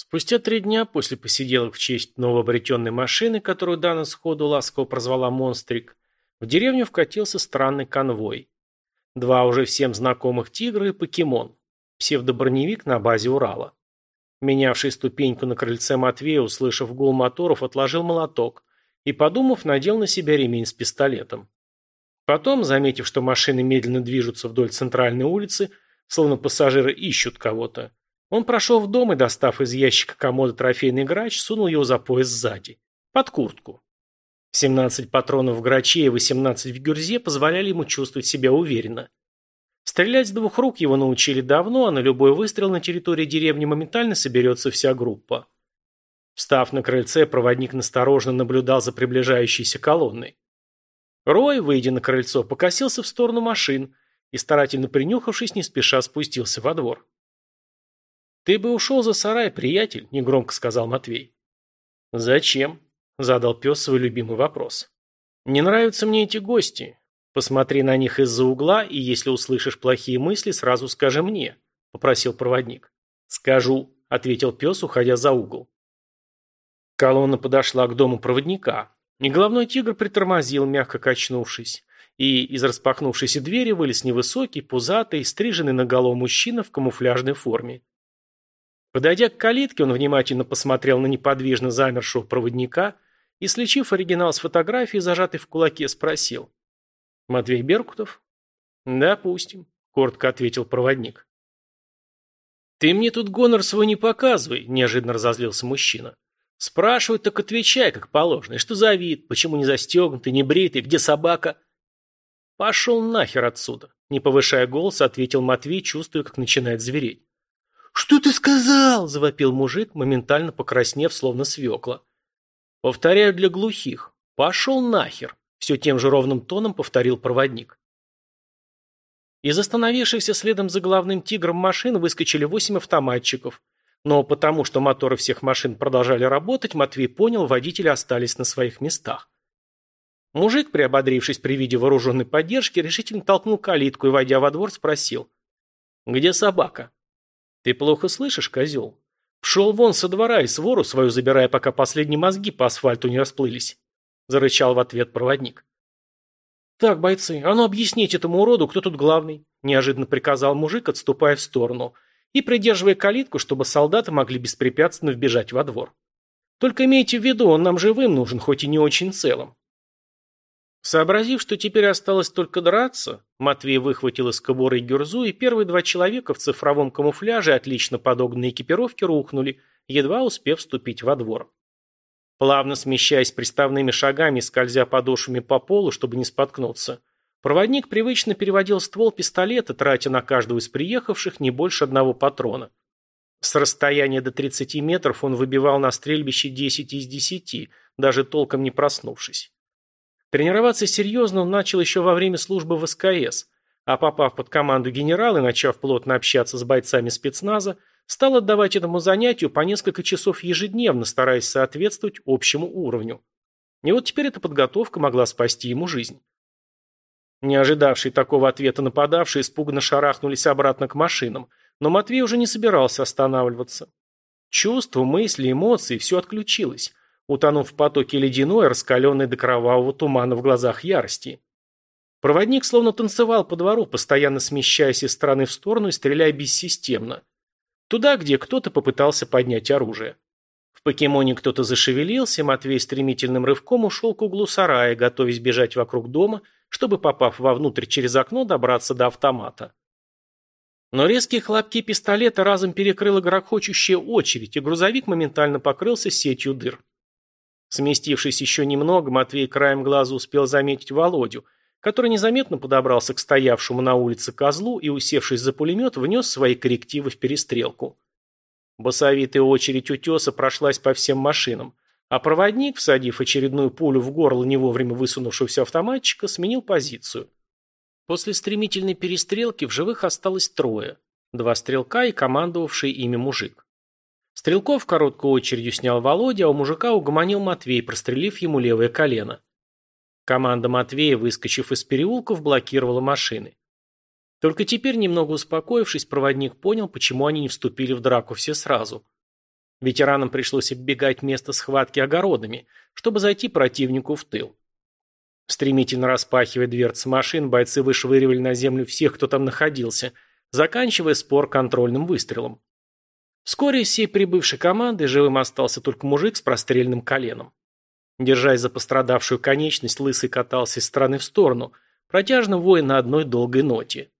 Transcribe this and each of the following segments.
Спустя три дня после посиделок в честь новообретенной машины, которую Дана сходу ласково прозвала «Монстрик», в деревню вкатился странный конвой. Два уже всем знакомых тигра и покемон. Псевдоброневик на базе Урала. Менявший ступеньку на крыльце Матвея, услышав гул моторов, отложил молоток и, подумав, надел на себя ремень с пистолетом. Потом, заметив, что машины медленно движутся вдоль центральной улицы, словно пассажиры ищут кого-то, он прошел в дом и, достав из ящика комода трофейный грач, сунул его за пояс сзади. Под куртку. 17 патронов в граче и 18 в гюрзе позволяли ему чувствовать себя уверенно. Стрелять с двух рук его научили давно, а на любой выстрел на территории деревни моментально соберется вся группа. Встав на крыльце, проводник насторожно наблюдал за приближающейся колонной. Рой, выйдя на крыльцо, покосился в сторону машин и, старательно принюхавшись, не спеша спустился во двор. «Ты бы ушел за сарай, приятель», — негромко сказал Матвей. «Зачем?» — задал пес свой любимый вопрос. «Не нравятся мне эти гости. Посмотри на них из-за угла, и если услышишь плохие мысли, сразу скажи мне», — попросил проводник. «Скажу», — ответил пес, уходя за угол. Колонна подошла к дому проводника. И головной тигр притормозил, мягко качнувшись. И из распахнувшейся двери вылез невысокий, пузатый, стриженный наголо мужчина в камуфляжной форме. Подойдя к калитке, он внимательно посмотрел на неподвижно замершего проводника и, слечив оригинал с фотографией, зажатый в кулаке, спросил. «Матвей Беркутов?» «Допустим», — коротко ответил проводник. «Ты мне тут гонор свой не показывай», — неожиданно разозлился мужчина. «Спрашивают, так отвечай, как положено. И что за вид? Почему не застегнутый, не бритый? Где собака?» «Пошел нахер отсюда», — не повышая голос, ответил Матвей, чувствуя, как начинает звереть. «Что ты сказал?» – завопил мужик, моментально покраснев, словно свекла. «Повторяю для глухих. Пошел нахер!» – все тем же ровным тоном повторил проводник. Из остановившихся следом за главным тигром машин выскочили восемь автоматчиков. Но потому, что моторы всех машин продолжали работать, Матвей понял, водители остались на своих местах. Мужик, приободрившись при виде вооруженной поддержки, решительно толкнул калитку и, войдя во двор, спросил. «Где собака?» «Ты плохо слышишь, козел? Пшел вон со двора и свору свою забирая, пока последние мозги по асфальту не расплылись», – зарычал в ответ проводник. «Так, бойцы, а ну объясните этому уроду, кто тут главный», – неожиданно приказал мужик, отступая в сторону, и придерживая калитку, чтобы солдаты могли беспрепятственно вбежать во двор. «Только имейте в виду, он нам живым нужен, хоть и не очень целым. Сообразив, что теперь осталось только драться, Матвей выхватил из кобуры гюрзу, и первые два человека в цифровом камуфляже, отлично подогнанной экипировке, рухнули, едва успев вступить во двор. Плавно смещаясь приставными шагами, скользя подошвами по полу, чтобы не споткнуться, проводник привычно переводил ствол пистолета, тратя на каждого из приехавших не больше одного патрона. С расстояния до 30 метров он выбивал на стрельбище 10 из 10, даже толком не проснувшись. Тренироваться серьезно он начал еще во время службы в СКС, а попав под команду генерала и начав плотно общаться с бойцами спецназа, стал отдавать этому занятию по несколько часов ежедневно, стараясь соответствовать общему уровню. И вот теперь эта подготовка могла спасти ему жизнь. Не ожидавшие такого ответа нападавшие испуганно шарахнулись обратно к машинам, но Матвей уже не собирался останавливаться. Чувства, мысли, эмоции – все отключилось утонув в потоке ледяной, раскаленной до кровавого тумана в глазах ярости. Проводник словно танцевал по двору, постоянно смещаясь из стороны в сторону и стреляя бессистемно. Туда, где кто-то попытался поднять оружие. В покемоне кто-то зашевелился, Матвей стремительным рывком ушел к углу сарая, готовясь бежать вокруг дома, чтобы, попав вовнутрь через окно, добраться до автомата. Но резкие хлопки пистолета разом перекрыла грохочущая очередь, и грузовик моментально покрылся сетью дыр. Сместившись еще немного, Матвей краем глаза успел заметить Володю, который незаметно подобрался к стоявшему на улице козлу и, усевшись за пулемет, внес свои коррективы в перестрелку. Басовитая очередь утеса прошлась по всем машинам, а проводник, всадив очередную пулю в горло не вовремя высунувшегося автоматчика, сменил позицию. После стремительной перестрелки в живых осталось трое. Два стрелка и командовавший ими мужик. Стрелков короткую очередью снял Володя, а у мужика угомонил Матвей, прострелив ему левое колено. Команда Матвея, выскочив из переулков, блокировала машины. Только теперь, немного успокоившись, проводник понял, почему они не вступили в драку все сразу. Ветеранам пришлось оббегать место схватки огородами, чтобы зайти противнику в тыл. Стремительно распахивая дверцы машин, бойцы вышвыривали на землю всех, кто там находился, заканчивая спор контрольным выстрелом. Вскоре из всей прибывшей команды живым остался только мужик с простреленным коленом. Держась за пострадавшую конечность, Лысый катался из стороны в сторону, протяжно воя на одной долгой ноте.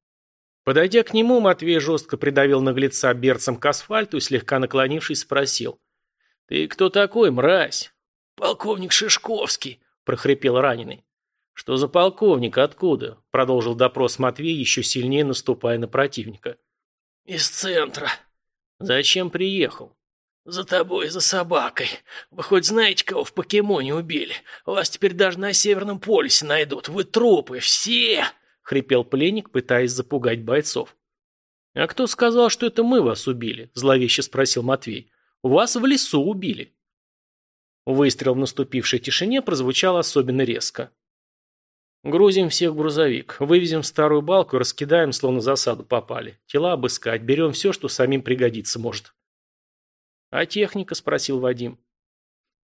Подойдя к нему, Матвей жестко придавил наглеца берцем к асфальту и, слегка наклонившись, спросил. «Ты кто такой, мразь?» «Полковник Шишковский», — прохрипел раненый. «Что за полковник? Откуда?» — продолжил допрос Матвей, еще сильнее наступая на противника. «Из центра». «Зачем приехал?» «За тобой, за собакой. Вы хоть знаете, кого в покемоне убили? Вас теперь даже на Северном полюсе найдут. Вы трупы, все!» — хрипел пленник, пытаясь запугать бойцов. «А кто сказал, что это мы вас убили?» — зловеще спросил Матвей. «Вас в лесу убили». Выстрел в наступившей тишине прозвучал особенно резко. «Грузим всех в грузовик, вывезем старую балку и раскидаем, словно засаду попали. Тела обыскать, берем все, что самим пригодиться может». «А техника?» – спросил Вадим.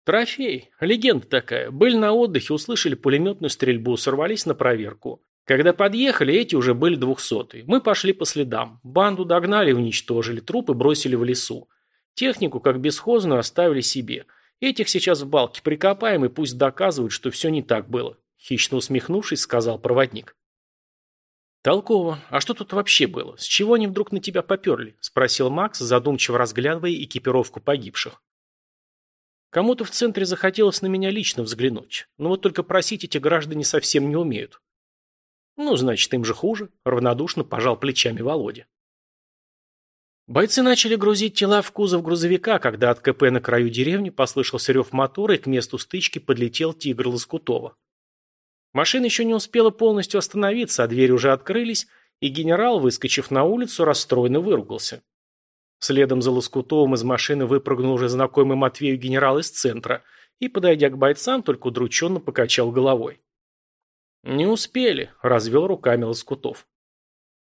«Трофей. Легенда такая. Были на отдыхе, услышали пулеметную стрельбу, сорвались на проверку. Когда подъехали, эти уже были двухсотые. Мы пошли по следам. Банду догнали уничтожили, трупы бросили в лесу. Технику, как бесхозную, оставили себе. Этих сейчас в балке прикопаем и пусть доказывают, что все не так было», – хищно усмехнувшись, сказал проводник. «Толково. А что тут вообще было? С чего они вдруг на тебя поперли?» – спросил Макс, задумчиво разглядывая экипировку погибших. «Кому-то в центре захотелось на меня лично взглянуть. Но вот только просить эти граждане совсем не умеют». «Ну, значит, им же хуже», – равнодушно пожал плечами Володя. Бойцы начали грузить тела в кузов грузовика, когда от КП на краю деревни послышался рев мотора и к месту стычки подлетел тигр Лоскутова. Машина еще не успела полностью остановиться, а двери уже открылись, и генерал, выскочив на улицу, расстроенно выругался. Следом за Лоскутовым из машины выпрыгнул уже знакомый Матвею генерал из центра и, подойдя к бойцам, только удрученно покачал головой. «Не успели», – развел руками Лоскутов.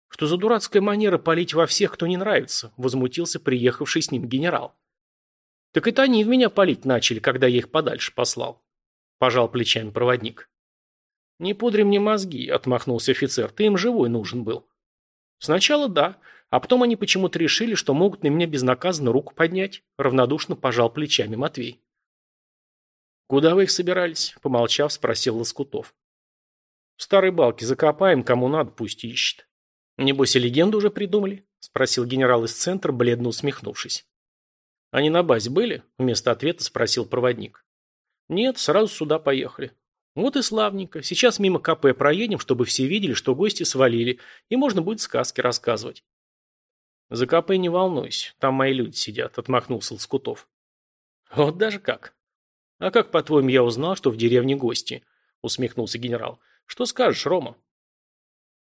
«Что за дурацкая манера палить во всех, кто не нравится?» – возмутился приехавший с ним генерал. «Так это они в меня палить начали, когда я их подальше послал», – пожал плечами проводник. «Не пудри мне мозги», — отмахнулся офицер. «Ты им живой нужен был». «Сначала да, а потом они почему-то решили, что могут на меня безнаказанно руку поднять», — равнодушно пожал плечами Матвей. «Куда вы их собирались?» — помолчав, спросил Лоскутов. «В старой балке закопаем, кому надо, пусть ищет». «Небось и легенду уже придумали?» — спросил генерал из центра, бледно усмехнувшись. «Они на базе были?» — вместо ответа спросил проводник. «Нет, сразу сюда поехали. Вот и славненько. Сейчас мимо КП проедем, чтобы все видели, что гости свалили, и можно будет сказки рассказывать. За КП не волнуйся, там мои люди сидят, отмахнулся Лскутов. Вот даже как. А как, по-твоему, я узнал, что в деревне гости? Усмехнулся генерал. Что скажешь, Рома?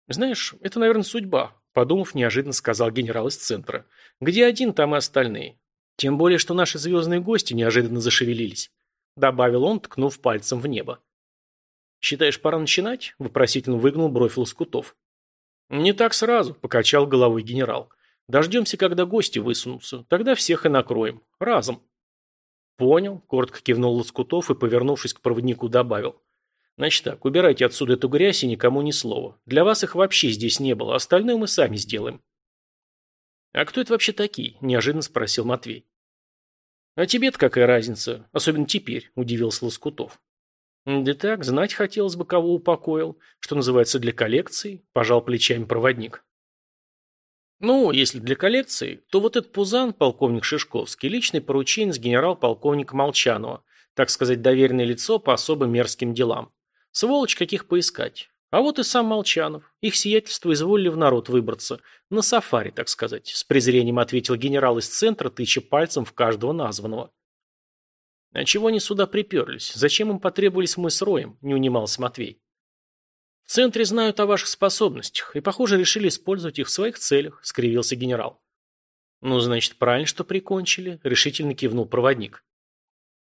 Знаешь, это, наверное, судьба, подумав, неожиданно сказал генерал из центра. Где один, там и остальные. Тем более, что наши звездные гости неожиданно зашевелились. Добавил он, ткнув пальцем в небо. «Считаешь, пора начинать?» – вопросительно выгнул бровь Лоскутов. «Не так сразу», – покачал головой генерал. «Дождемся, когда гости высунутся. Тогда всех и накроем. Разом». «Понял», – коротко кивнул Лоскутов и, повернувшись к проводнику, добавил. «Значит так, убирайте отсюда эту грязь и никому ни слова. Для вас их вообще здесь не было, остальное мы сами сделаем». «А кто это вообще такие?» – неожиданно спросил Матвей. «А тебе-то какая разница? Особенно теперь», – удивился Лоскутов. «Да так, знать хотелось бы, кого упокоил. Что называется, для коллекции», – пожал плечами проводник. «Ну, если для коллекции, то вот этот пузан, полковник Шишковский, личный порученец генерал-полковника Молчанова, так сказать, доверенное лицо по особо мерзким делам. Сволочь каких поискать. А вот и сам Молчанов. Их сиятельство изволили в народ выбраться. На сафари, так сказать», – с презрением ответил генерал из центра, тыча пальцем в каждого названного. «А чего они сюда приперлись? Зачем им потребовались мы с Роем?» – не унимался Матвей. «В центре знают о ваших способностях и, похоже, решили использовать их в своих целях», – скривился генерал. «Ну, значит, правильно, что прикончили», – решительно кивнул проводник.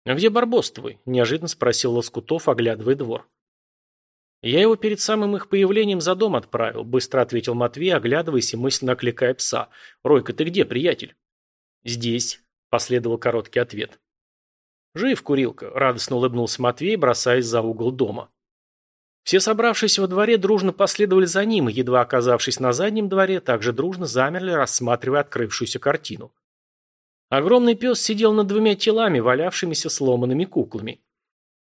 «А где Барбос твой?» – неожиданно спросил Лоскутов, оглядывая двор. «Я его перед самым их появлением за дом отправил», – быстро ответил Матвей, оглядываясь и мысленно окликая пса. «Ройка, ты где, приятель?» «Здесь», – последовал короткий ответ. «Жив, курилка», – радостно улыбнулся Матвей, бросаясь за угол дома. Все собравшиеся во дворе дружно последовали за ним, и, едва оказавшись на заднем дворе, также дружно замерли, рассматривая открывшуюся картину. Огромный пес сидел над двумя телами, валявшимися сломанными куклами.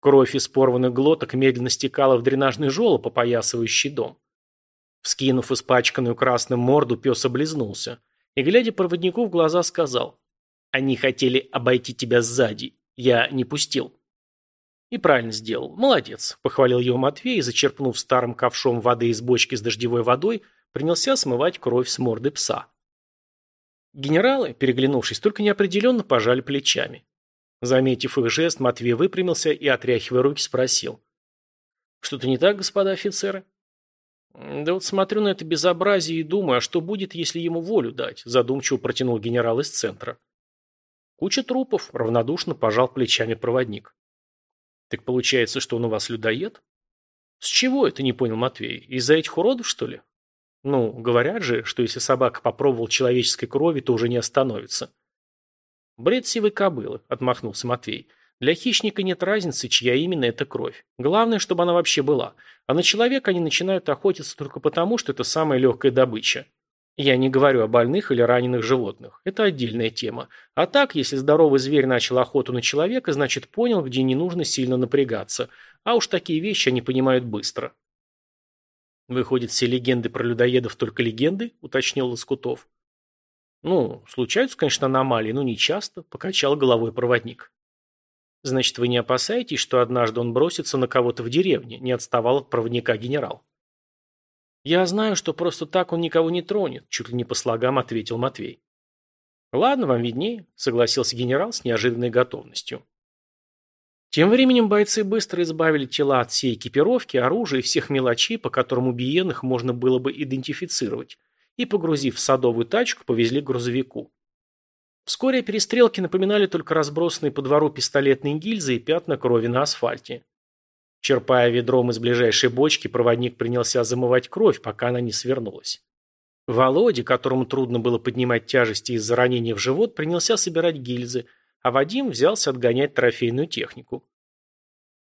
Кровь из порванных глоток медленно стекала в дренажный желоб, опоясывающий дом. Вскинув испачканную красным морду, пес облизнулся и, глядя проводнику в глаза, сказал «Они хотели обойти тебя сзади. Я не пустил». «И правильно сделал. Молодец», – похвалил его Матвей и, зачерпнув старым ковшом воды из бочки с дождевой водой, принялся смывать кровь с морды пса. Генералы, переглянувшись, только неопределенно пожали плечами. Заметив их жест, Матвей выпрямился и, отряхивая руки, спросил. «Что-то не так, господа офицеры?» «Да вот смотрю на это безобразие и думаю, а что будет, если ему волю дать?» задумчиво протянул генерал из центра. «Куча трупов», – равнодушно пожал плечами проводник. Так получается, что он у вас людоед? С чего это, не понял Матвей? Из-за этих уродов, что ли? Ну, говорят же, что если собака попробовал человеческой крови, то уже не остановится. Бред сивой кобылы, отмахнулся Матвей. Для хищника нет разницы, чья именно эта кровь. Главное, чтобы она вообще была. А на человека они начинают охотиться только потому, что это самая легкая добыча. Я не говорю о больных или раненых животных. Это отдельная тема. А так, если здоровый зверь начал охоту на человека, значит понял, где не нужно сильно напрягаться. А уж такие вещи они понимают быстро. Выходит, все легенды про людоедов только легенды, уточнил Лоскутов. Ну, случаются, конечно, аномалии, но не часто, покачал головой проводник. Значит, вы не опасаетесь, что однажды он бросится на кого-то в деревне, не отставал от проводника генерал. «Я знаю, что просто так он никого не тронет», – чуть ли не по слогам ответил Матвей. «Ладно, вам виднее», – согласился генерал с неожиданной готовностью. Тем временем бойцы быстро избавили тела от всей экипировки, оружия и всех мелочей, по которым убиенных можно было бы идентифицировать, и, погрузив в садовую тачку, повезли к грузовику. Вскоре перестрелки напоминали только разбросанные по двору пистолетные гильзы и пятна крови на асфальте. Черпая ведром из ближайшей бочки, проводник принялся замывать кровь, пока она не свернулась. Володя, которому трудно было поднимать тяжести из-за ранения в живот, принялся собирать гильзы, а Вадим взялся отгонять трофейную технику.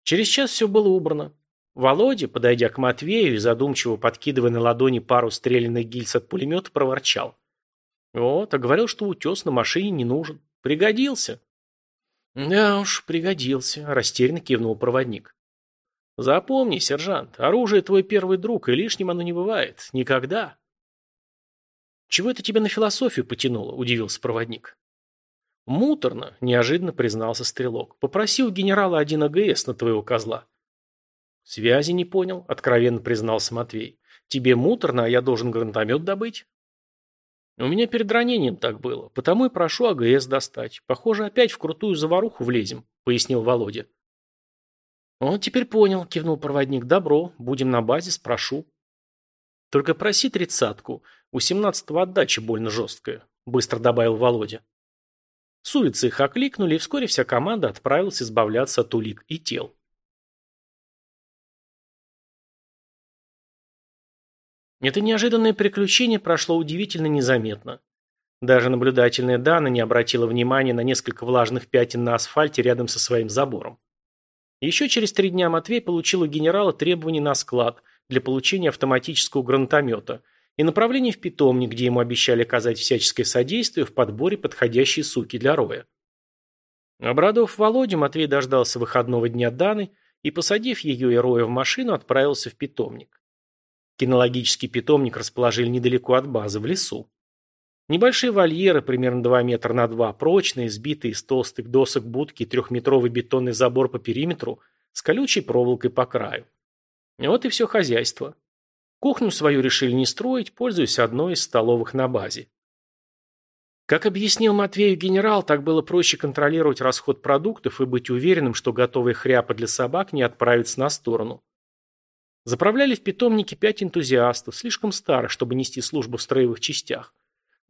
Через час все было убрано. Володя, подойдя к Матвею и задумчиво подкидывая на ладони пару стрелянных гильз от пулемета, проворчал. Вот, а говорил, что утес на машине не нужен. Пригодился. Да уж, пригодился, растерянно кивнул проводник. Запомни, сержант, оружие твой первый друг, и лишним оно не бывает. Никогда. Чего это тебя на философию потянуло? Удивился проводник. Муторно, неожиданно признался стрелок. Попросил генерала один АГС на твоего козла. Связи не понял, откровенно признался Матвей. Тебе муторно, а я должен гранатомет добыть? У меня перед ранением так было, потому и прошу АГС достать. Похоже, опять в крутую заваруху влезем, пояснил Володя. «Он теперь понял», – кивнул проводник. «Добро, будем на базе, спрошу». «Только проси тридцатку. У семнадцатого отдача больно жесткая», – быстро добавил Володя. С улицы их окликнули, и вскоре вся команда отправилась избавляться от улик и тел. Это неожиданное приключение прошло удивительно незаметно. Даже наблюдательная Дана не обратила внимания на несколько влажных пятен на асфальте рядом со своим забором. Еще через три дня Матвей получил у генерала требования на склад для получения автоматического гранатомета и направление в питомник, где ему обещали оказать всяческое содействие в подборе подходящей суки для роя. Обрадовав Володю, Матвей дождался выходного дня Даны и, посадив ее и роя в машину, отправился в питомник. Кинологический питомник расположили недалеко от базы, в лесу. Небольшие вольеры, примерно 2 метра на 2, прочные, сбитые из толстых досок будки, трехметровый бетонный забор по периметру с колючей проволокой по краю. Вот и все хозяйство. Кухню свою решили не строить, пользуясь одной из столовых на базе. Как объяснил Матвею генерал, так было проще контролировать расход продуктов и быть уверенным, что готовые хряпы для собак не отправятся на сторону. Заправляли в питомнике пять энтузиастов, слишком старых, чтобы нести службу в строевых частях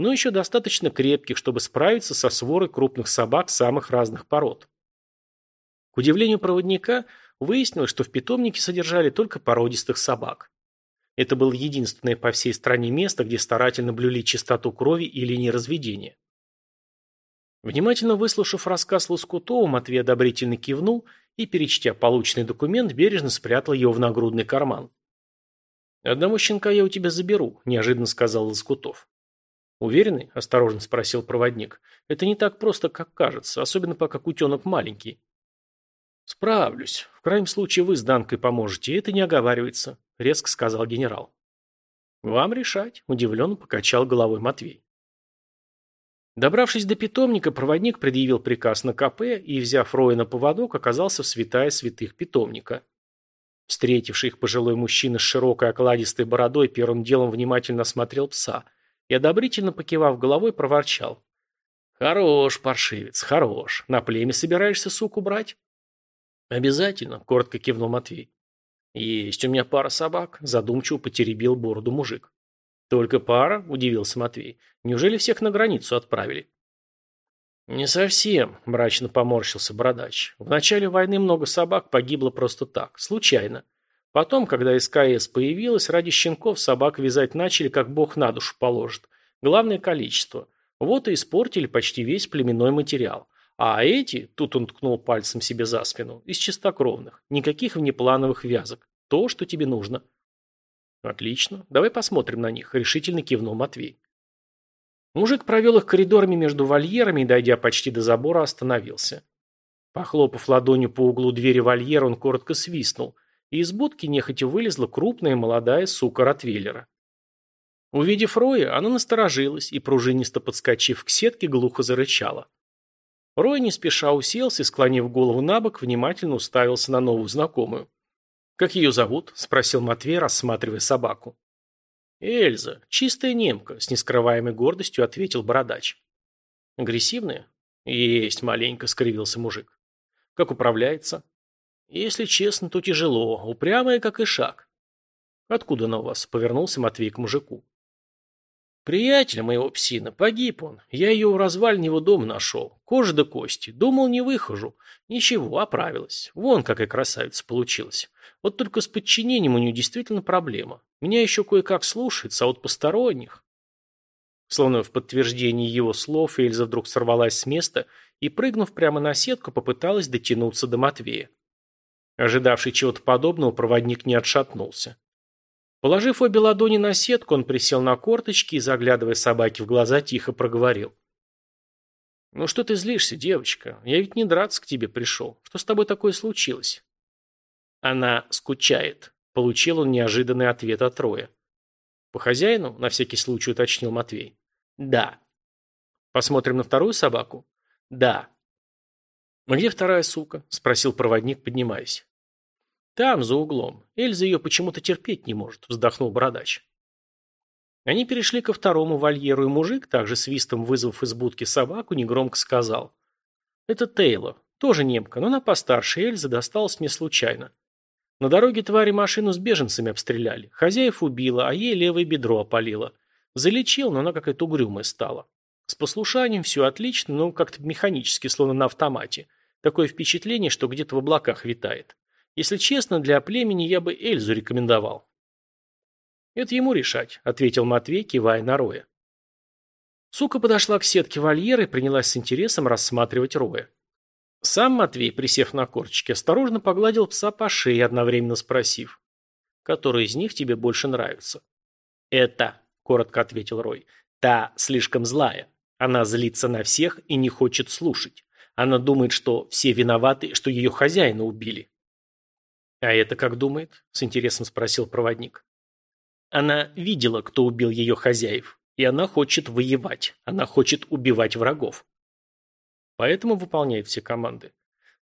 но еще достаточно крепких, чтобы справиться со сворой крупных собак самых разных пород. К удивлению проводника, выяснилось, что в питомнике содержали только породистых собак. Это было единственное по всей стране место, где старательно блюли чистоту крови и линии разведения. Внимательно выслушав рассказ Лоскутова, Матвей одобрительно кивнул и, перечтя полученный документ, бережно спрятал его в нагрудный карман. «Одного щенка я у тебя заберу», – неожиданно сказал Лоскутов. «Уверены?» – осторожно спросил проводник. «Это не так просто, как кажется, особенно пока кутенок маленький». «Справлюсь. В крайнем случае вы с Данкой поможете, это не оговаривается», – резко сказал генерал. «Вам решать», – удивленно покачал головой Матвей. Добравшись до питомника, проводник предъявил приказ на КП и, взяв Роя на поводок, оказался в святая святых питомника. Встретивший их пожилой мужчина с широкой окладистой бородой первым делом внимательно осмотрел пса и, одобрительно покивав головой, проворчал. «Хорош, паршивец, хорош. На племя собираешься суку брать?» «Обязательно», — коротко кивнул Матвей. «Есть у меня пара собак», — задумчиво потеребил бороду мужик. «Только пара?» – удивился Матвей. «Неужели всех на границу отправили?» «Не совсем», – мрачно поморщился Бородач. «В начале войны много собак погибло просто так, случайно. Потом, когда СКС появилась, ради щенков собак вязать начали, как бог на душу положит. Главное – количество. Вот и испортили почти весь племенной материал. А эти, тут он ткнул пальцем себе за спину, из чистокровных. Никаких внеплановых вязок. То, что тебе нужно». «Отлично. Давай посмотрим на них», – решительно кивнул Матвей. Мужик провел их коридорами между вольерами и, дойдя почти до забора, остановился. Похлопав ладонью по углу двери вольера, он коротко свистнул, из будки нехотя вылезла крупная молодая сука Ротвейлера. Увидев Роя, она насторожилась и, пружинисто подскочив к сетке, глухо зарычала. Рой не спеша уселся и, склонив голову на бок, внимательно уставился на новую знакомую. «Как ее зовут?» – спросил Матвей, рассматривая собаку. «Эльза, чистая немка», – с нескрываемой гордостью ответил бородач. «Агрессивная?» «Есть маленько», – скривился мужик. «Как управляется?» «Если честно, то тяжело, упрямая, как и шаг». «Откуда она у вас?» – повернулся Матвей к мужику. «Приятеля моего псина, погиб он. Я ее в развалине его дома нашел. Кожа до кости. Думал, не выхожу. Ничего, оправилась. Вон какая красавица получилась. Вот только с подчинением у нее действительно проблема. Меня еще кое-как слушается, а вот посторонних...» Словно в подтверждении его слов, Эльза вдруг сорвалась с места и, прыгнув прямо на сетку, попыталась дотянуться до Матвея. Ожидавший чего-то подобного, проводник не отшатнулся. Положив обе ладони на сетку, он присел на корточки и, заглядывая собаке в глаза, тихо проговорил. «Ну что ты злишься, девочка? Я ведь не драться к тебе пришел. Что с тобой такое случилось?» «Она скучает», — получил он неожиданный ответ от Роя. «По хозяину?» — на всякий случай уточнил Матвей. «Да». «Посмотрим на вторую собаку?» «Да». «А где вторая сука?» — спросил проводник, поднимаясь. «Там, за углом. Эльза ее почему-то терпеть не может», – вздохнул бородач. Они перешли ко второму вольеру, и мужик, также свистом вызвав из будки собаку, негромко сказал. «Это Тейлор. Тоже немка, но она постарше, Эльза досталась мне случайно. На дороге твари машину с беженцами обстреляли. Хозяев убила, а ей левое бедро опалило. Залечил, но она какая-то угрюмая стала. С послушанием все отлично, но как-то механически, словно на автомате. Такое впечатление, что где-то в облаках витает. Если честно, для племени я бы Эльзу рекомендовал. Это ему решать, ответил Матвей, кивая на Роя. Сука подошла к сетке вольера и принялась с интересом рассматривать Роя. Сам Матвей, присев на корточки, осторожно погладил пса по шее, одновременно спросив, «Который из них тебе больше нравится?» «Это», — коротко ответил Рой, — «та слишком злая. Она злится на всех и не хочет слушать. Она думает, что все виноваты, что ее хозяина убили. «А это как думает?» – с интересом спросил проводник. Она видела, кто убил ее хозяев, и она хочет воевать, она хочет убивать врагов. Поэтому выполняет все команды.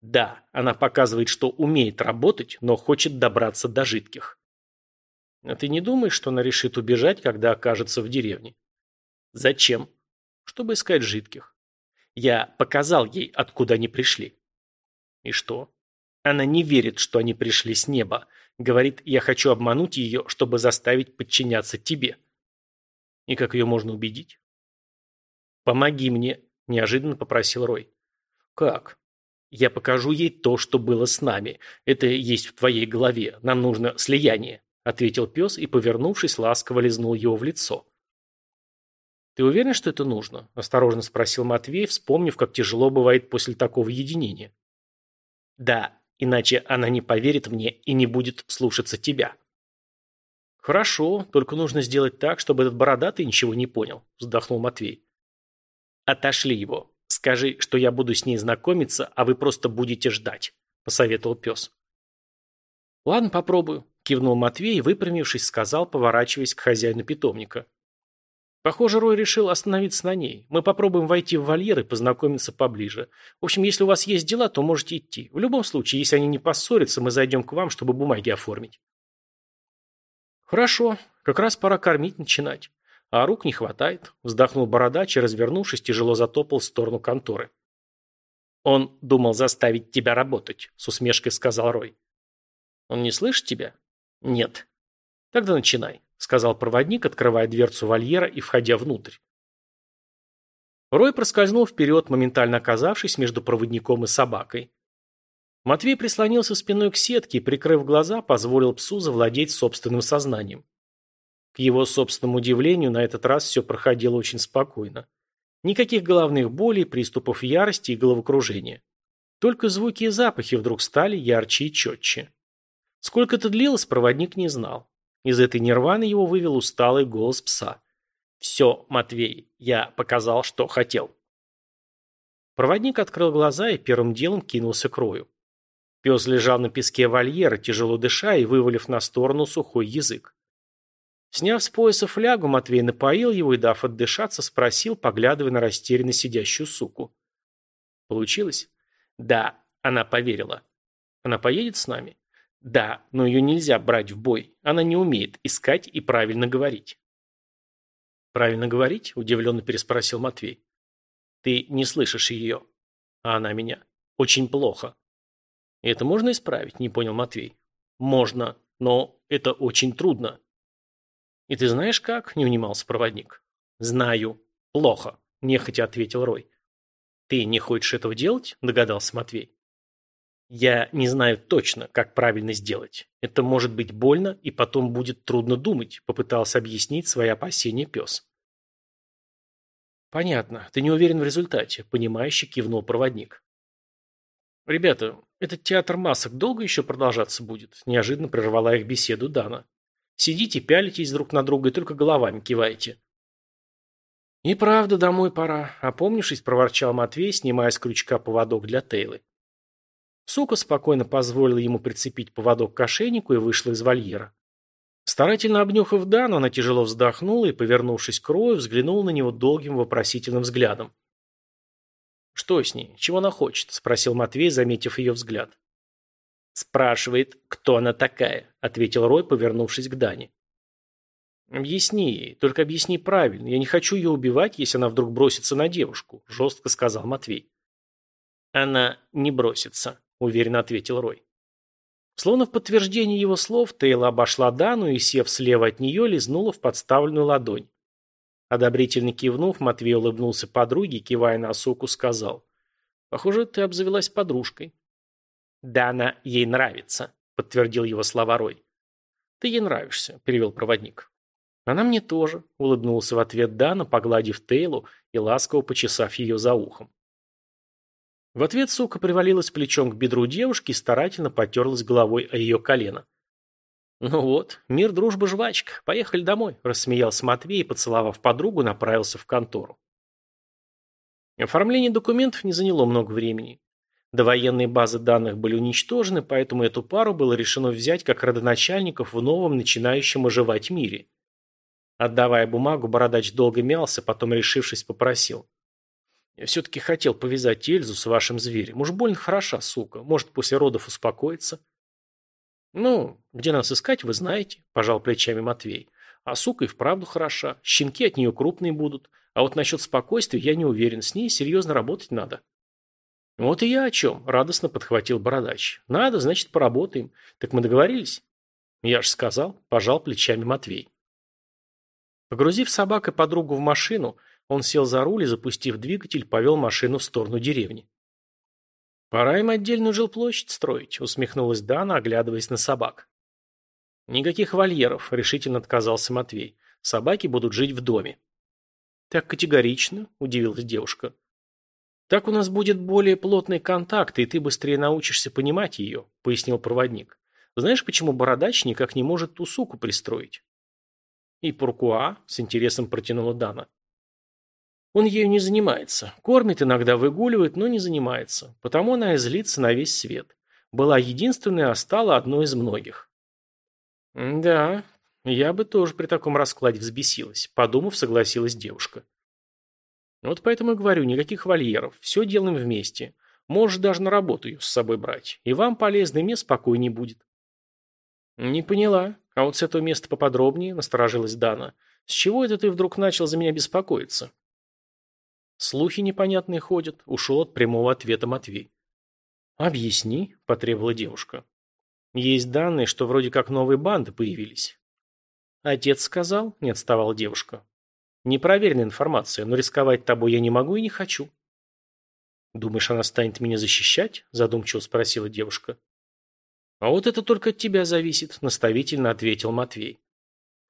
Да, она показывает, что умеет работать, но хочет добраться до жидких. А ты не думаешь, что она решит убежать, когда окажется в деревне? Зачем? Чтобы искать жидких. Я показал ей, откуда они пришли. И что? Она не верит, что они пришли с неба. Говорит, я хочу обмануть ее, чтобы заставить подчиняться тебе. И как ее можно убедить? Помоги мне, неожиданно попросил Рой. Как? Я покажу ей то, что было с нами. Это есть в твоей голове. Нам нужно слияние, ответил пес и, повернувшись, ласково лизнул его в лицо. «Ты уверен, что это нужно?» – осторожно спросил Матвей, вспомнив, как тяжело бывает после такого единения. «Да, иначе она не поверит мне и не будет слушаться тебя». «Хорошо, только нужно сделать так, чтобы этот бородатый ничего не понял», – вздохнул Матвей. «Отошли его. Скажи, что я буду с ней знакомиться, а вы просто будете ждать», – посоветовал пес. «Ладно, попробую», – кивнул Матвей выпрямившись, сказал, поворачиваясь к хозяину питомника. Похоже, Рой решил остановиться на ней. Мы попробуем войти в вольер и познакомиться поближе. В общем, если у вас есть дела, то можете идти. В любом случае, если они не поссорятся, мы зайдем к вам, чтобы бумаги оформить. Хорошо, как раз пора кормить начинать. А рук не хватает. Вздохнул бородач и, развернувшись, тяжело затопал в сторону конторы. Он думал заставить тебя работать, с усмешкой сказал Рой. Он не слышит тебя? Нет. Тогда начинай сказал проводник, открывая дверцу вольера и входя внутрь. Рой проскользнул вперед, моментально оказавшись между проводником и собакой. Матвей прислонился спиной к сетке и, прикрыв глаза, позволил псу завладеть собственным сознанием. К его собственному удивлению, на этот раз все проходило очень спокойно. Никаких головных болей, приступов ярости и головокружения. Только звуки и запахи вдруг стали ярче и четче. Сколько это длилось, проводник не знал. Из этой нирваны его вывел усталый голос пса. «Все, Матвей, я показал, что хотел». Проводник открыл глаза и первым делом кинулся к Рою. Пес лежал на песке вольера, тяжело дыша и вывалив на сторону сухой язык. Сняв с пояса флягу, Матвей напоил его и, дав отдышаться, спросил, поглядывая на растерянно сидящую суку. «Получилось?» «Да», — она поверила. «Она поедет с нами?» Да, но ее нельзя брать в бой. Она не умеет искать и правильно говорить. Правильно говорить? Удивленно переспросил Матвей. Ты не слышишь ее. А она меня. Очень плохо. Это можно исправить, не понял Матвей. Можно, но это очень трудно. И ты знаешь как? Не унимался проводник. Знаю. Плохо, нехотя ответил Рой. Ты не хочешь этого делать? Догадался Матвей. Я не знаю точно, как правильно сделать. Это может быть больно, и потом будет трудно думать, попытался объяснить свои опасения пес. Понятно. Ты не уверен в результате, понимающе кивнул проводник. Ребята, этот театр масок долго еще продолжаться будет? Неожиданно прервала их беседу Дана. Сидите, пялитесь друг на друга и только головами киваете. И правда, домой пора. Опомнившись, проворчал Матвей, снимая с крючка поводок для Тейлы. Сука спокойно позволила ему прицепить поводок к ошейнику и вышла из вольера. Старательно обнюхав Дану, она тяжело вздохнула и, повернувшись к Рою, взглянула на него долгим вопросительным взглядом. «Что с ней? Чего она хочет?» – спросил Матвей, заметив ее взгляд. «Спрашивает, кто она такая», – ответил Рой, повернувшись к Дане. «Объясни ей, только объясни правильно. Я не хочу ее убивать, если она вдруг бросится на девушку», – жестко сказал Матвей. «Она не бросится», уверенно ответил Рой. Словно в подтверждение его слов, Тейла обошла Дану и, сев слева от нее, лизнула в подставленную ладонь. Одобрительно кивнув, Матвей улыбнулся подруге, кивая на суку, сказал. «Похоже, ты обзавелась подружкой». «Дана ей нравится», — подтвердил его слова Рой. «Ты ей нравишься», — перевел проводник. «Она мне тоже», — улыбнулся в ответ Дана, погладив Тейлу и ласково почесав ее за ухом. В ответ сука привалилась плечом к бедру девушки и старательно потерлась головой о ее колено. «Ну вот, мир, дружба, жвачка. Поехали домой», – рассмеялся Матвей и, поцеловав подругу, направился в контору. Оформление документов не заняло много времени. Довоенные базы данных были уничтожены, поэтому эту пару было решено взять как родоначальников в новом начинающем оживать мире. Отдавая бумагу, бородач долго мялся, потом, решившись, попросил. Я все-таки хотел повязать Эльзу с вашим зверем. Уж больно хороша, сука. Может, после родов успокоится. Ну, где нас искать, вы знаете, пожал плечами Матвей. А сука и вправду хороша. Щенки от нее крупные будут. А вот насчет спокойствия я не уверен. С ней серьезно работать надо. Вот и я о чем, радостно подхватил бородач. Надо, значит, поработаем. Так мы договорились? Я же сказал, пожал плечами Матвей. Погрузив собак и подругу в машину, он сел за руль и, запустив двигатель, повел машину в сторону деревни. «Пора им отдельную жилплощадь строить», — усмехнулась Дана, оглядываясь на собак. «Никаких вольеров», — решительно отказался Матвей. «Собаки будут жить в доме». Так категорично, удивилась девушка. Так у нас будет более плотный контакт, и ты быстрее научишься понимать ее, пояснил проводник. Знаешь, почему бородач никак не может ту суку пристроить? И Пуркуа с интересом протянула Дана. Он ею не занимается. Кормит, иногда выгуливает, но не занимается. Потому она и злится на весь свет. Была единственной, а стала одной из многих. Да, я бы тоже при таком раскладе взбесилась. Подумав, согласилась девушка. Вот поэтому и говорю, никаких вольеров. Все делаем вместе. Можешь даже на работу ее с собой брать. И вам полезно, и спокойнее будет. Не поняла. А вот с этого места поподробнее, насторожилась Дана. С чего это ты вдруг начал за меня беспокоиться? Слухи непонятные ходят. Ушел от прямого ответа Матвей. Объясни, потребовала девушка. Есть данные, что вроде как новые банды появились. Отец сказал, не отставала девушка. Непроверенная информация, но рисковать тобой я не могу и не хочу. Думаешь, она станет меня защищать? Задумчиво спросила девушка. А вот это только от тебя зависит, наставительно ответил Матвей.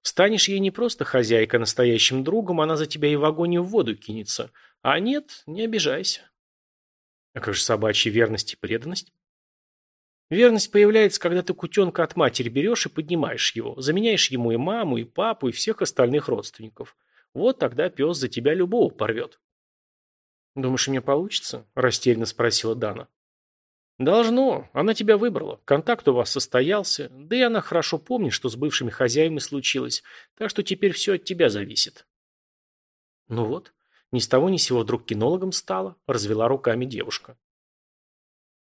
Станешь ей не просто хозяйкой, а настоящим другом, она за тебя и в огонь и в воду кинется. А нет, не обижайся. А как же собачья верность и преданность? Верность появляется, когда ты кутенка от матери берешь и поднимаешь его, заменяешь ему и маму, и папу, и всех остальных родственников. Вот тогда пес за тебя любого порвет. «Думаешь, у меня получится?» – растерянно спросила Дана. «Должно. Она тебя выбрала. Контакт у вас состоялся. Да и она хорошо помнит, что с бывшими хозяевами случилось. Так что теперь все от тебя зависит». «Ну вот. Ни с того ни сего вдруг кинологом стала», – развела руками девушка.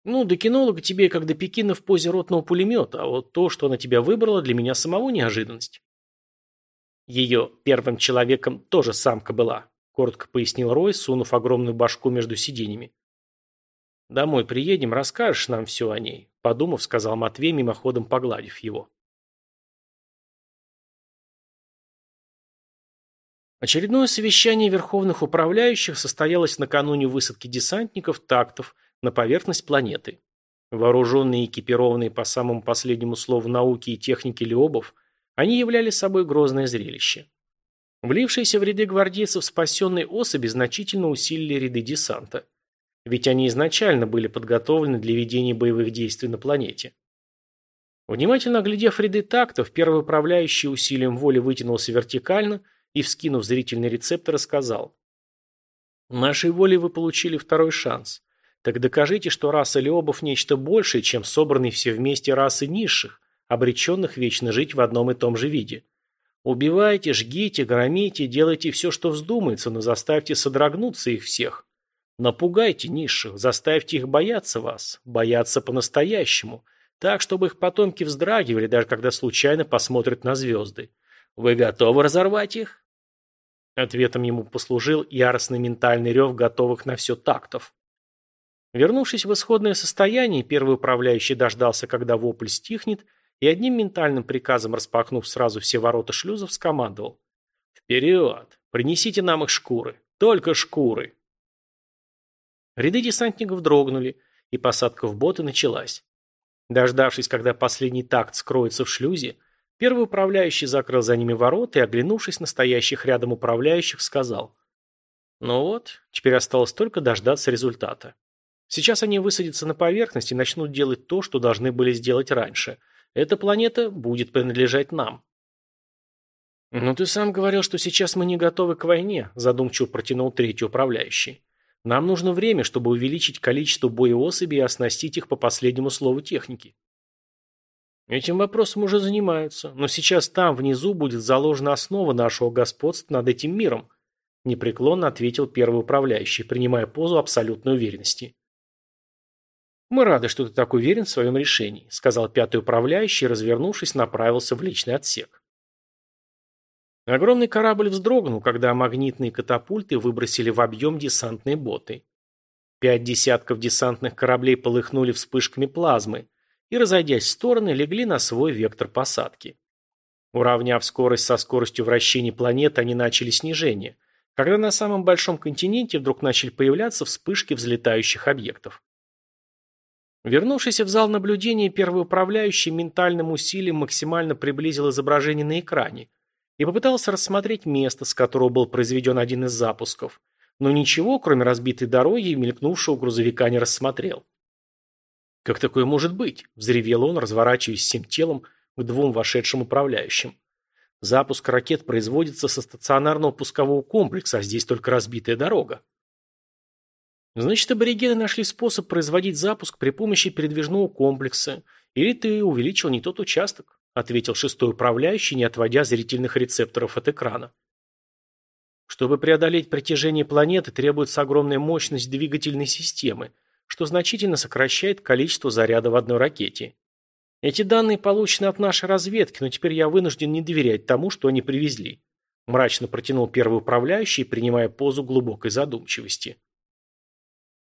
«Ну, до кинолога тебе, как до Пекина в позе ротного пулемета, а вот то, что она тебя выбрала, для меня самого неожиданность». Ее первым человеком тоже самка была, коротко пояснил Рой, сунув огромную башку между сиденьями. «Домой приедем, расскажешь нам все о ней», – подумав, сказал Матвей, мимоходом погладив его. Очередное совещание верховных управляющих состоялось накануне высадки десантников тактов на поверхность планеты. Вооруженные и экипированные по самому последнему слову науки и техники Леобов – они являли собой грозное зрелище. Влившиеся в ряды гвардейцев спасенные особи значительно усилили ряды десанта. Ведь они изначально были подготовлены для ведения боевых действий на планете. Внимательно оглядев ряды тактов, первый управляющий усилием воли вытянулся вертикально и, вскинув зрительный рецептор, сказал. «Нашей волей вы получили второй шанс. Так докажите, что раса Леобов нечто большее, чем собранные все вместе расы низших, обреченных вечно жить в одном и том же виде. Убивайте, жгите, громите, делайте все, что вздумается, но заставьте содрогнуться их всех. Напугайте низших, заставьте их бояться вас, бояться по-настоящему, так, чтобы их потомки вздрагивали, даже когда случайно посмотрят на звезды. Вы готовы разорвать их? Ответом ему послужил яростный ментальный рев готовых на все тактов. Вернувшись в исходное состояние, первый управляющий дождался, когда вопль стихнет, и одним ментальным приказом, распахнув сразу все ворота шлюзов, скомандовал. «Вперед! Принесите нам их шкуры! Только шкуры!» Ряды десантников дрогнули, и посадка в боты началась. Дождавшись, когда последний такт скроется в шлюзе, первый управляющий закрыл за ними ворота и, оглянувшись на стоящих рядом управляющих, сказал. «Ну вот, теперь осталось только дождаться результата. Сейчас они высадятся на поверхность и начнут делать то, что должны были сделать раньше – эта планета будет принадлежать нам. «Но ты сам говорил, что сейчас мы не готовы к войне», задумчиво протянул третий управляющий. «Нам нужно время, чтобы увеличить количество боеособей и оснастить их по последнему слову техники». Этим вопросом уже занимаются, но сейчас там, внизу, будет заложена основа нашего господства над этим миром, непреклонно ответил первый управляющий, принимая позу абсолютной уверенности. «Мы рады, что ты так уверен в своем решении», сказал пятый управляющий и, развернувшись, направился в личный отсек. Огромный корабль вздрогнул, когда магнитные катапульты выбросили в объем десантные боты. Пять десятков десантных кораблей полыхнули вспышками плазмы и, разойдясь в стороны, легли на свой вектор посадки. Уравняв скорость со скоростью вращения планеты, они начали снижение, когда на самом большом континенте вдруг начали появляться вспышки взлетающих объектов. Вернувшись в зал наблюдения, первый управляющий ментальным усилием максимально приблизил изображение на экране и попытался рассмотреть место, с которого был произведен один из запусков, но ничего, кроме разбитой дороги и мелькнувшего грузовика, не рассмотрел. «Как такое может быть?» – взревел он, разворачиваясь всем телом к двум вошедшим управляющим. «Запуск ракет производится со стационарного пускового комплекса, а здесь только разбитая дорога». Значит, аборигены нашли способ производить запуск при помощи передвижного комплекса, или ты увеличил не тот участок, ответил шестой управляющий, не отводя зрительных рецепторов от экрана. Чтобы преодолеть притяжение планеты, требуется огромная мощность двигательной системы, что значительно сокращает количество заряда в одной ракете. Эти данные получены от нашей разведки, но теперь я вынужден не доверять тому, что они привезли. Мрачно протянул первый управляющий, принимая позу глубокой задумчивости.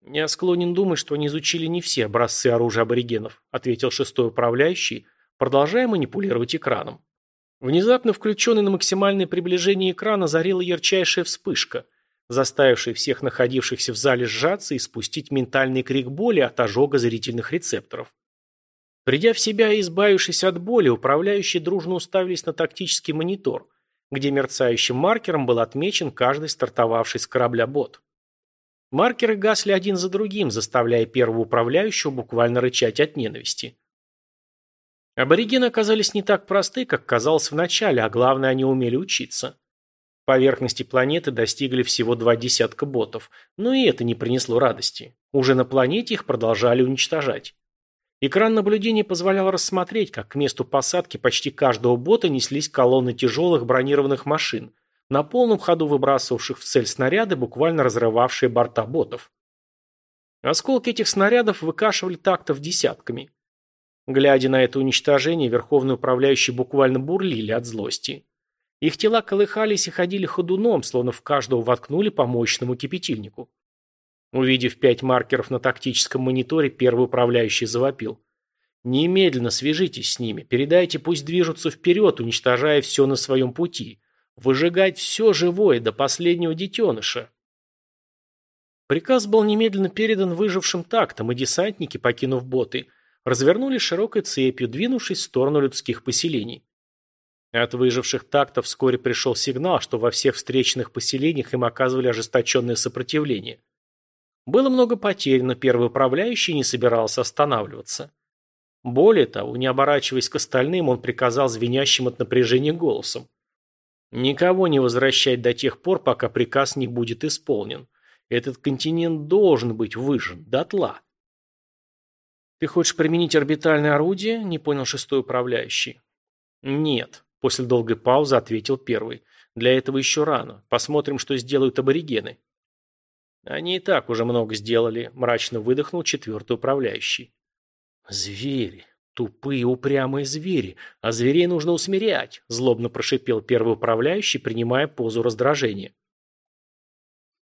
«Я склонен думать, что они изучили не все образцы оружия аборигенов», ответил шестой управляющий, продолжая манипулировать экраном. Внезапно включенный на максимальное приближение экрана зарила ярчайшая вспышка, заставившая всех находившихся в зале сжаться и спустить ментальный крик боли от ожога зрительных рецепторов. Придя в себя и избавившись от боли, управляющие дружно уставились на тактический монитор, где мерцающим маркером был отмечен каждый стартовавший с корабля бот. Маркеры гасли один за другим, заставляя первого управляющего буквально рычать от ненависти. Аборигены оказались не так просты, как казалось вначале, а главное, они умели учиться. Поверхности планеты достигли всего два десятка ботов, но и это не принесло радости. Уже на планете их продолжали уничтожать. Экран наблюдения позволял рассмотреть, как к месту посадки почти каждого бота неслись колонны тяжелых бронированных машин – на полном ходу выбрасывавших в цель снаряды, буквально разрывавшие борта ботов. Осколки этих снарядов выкашивали тактов десятками. Глядя на это уничтожение, верховный управляющий буквально бурлили от злости. Их тела колыхались и ходили ходуном, словно в каждого воткнули по мощному кипятильнику. Увидев пять маркеров на тактическом мониторе, первый управляющий завопил. «Немедленно свяжитесь с ними, передайте, пусть движутся вперед, уничтожая все на своем пути. Выжигать все живое до последнего детеныша. Приказ был немедленно передан выжившим тактам, и десантники, покинув боты, развернули широкой цепью, двинувшись в сторону людских поселений. От выживших тактов вскоре пришел сигнал, что во всех встреченных поселениях им оказывали ожесточенное сопротивление. Было много потерь, но первый управляющий не собирался останавливаться. Более того, не оборачиваясь к остальным, он приказал звенящим от напряжения голосом. Никого не возвращать до тех пор, пока приказ не будет исполнен. Этот континент должен быть выжжен дотла. Ты хочешь применить орбитальное орудие? Не понял шестой управляющий. Нет, после долгой паузы ответил первый. Для этого еще рано. Посмотрим, что сделают аборигены. Они и так уже много сделали, мрачно выдохнул четвертый управляющий. Звери. «Тупые упрямые звери, а зверей нужно усмирять», – злобно прошипел первый управляющий, принимая позу раздражения.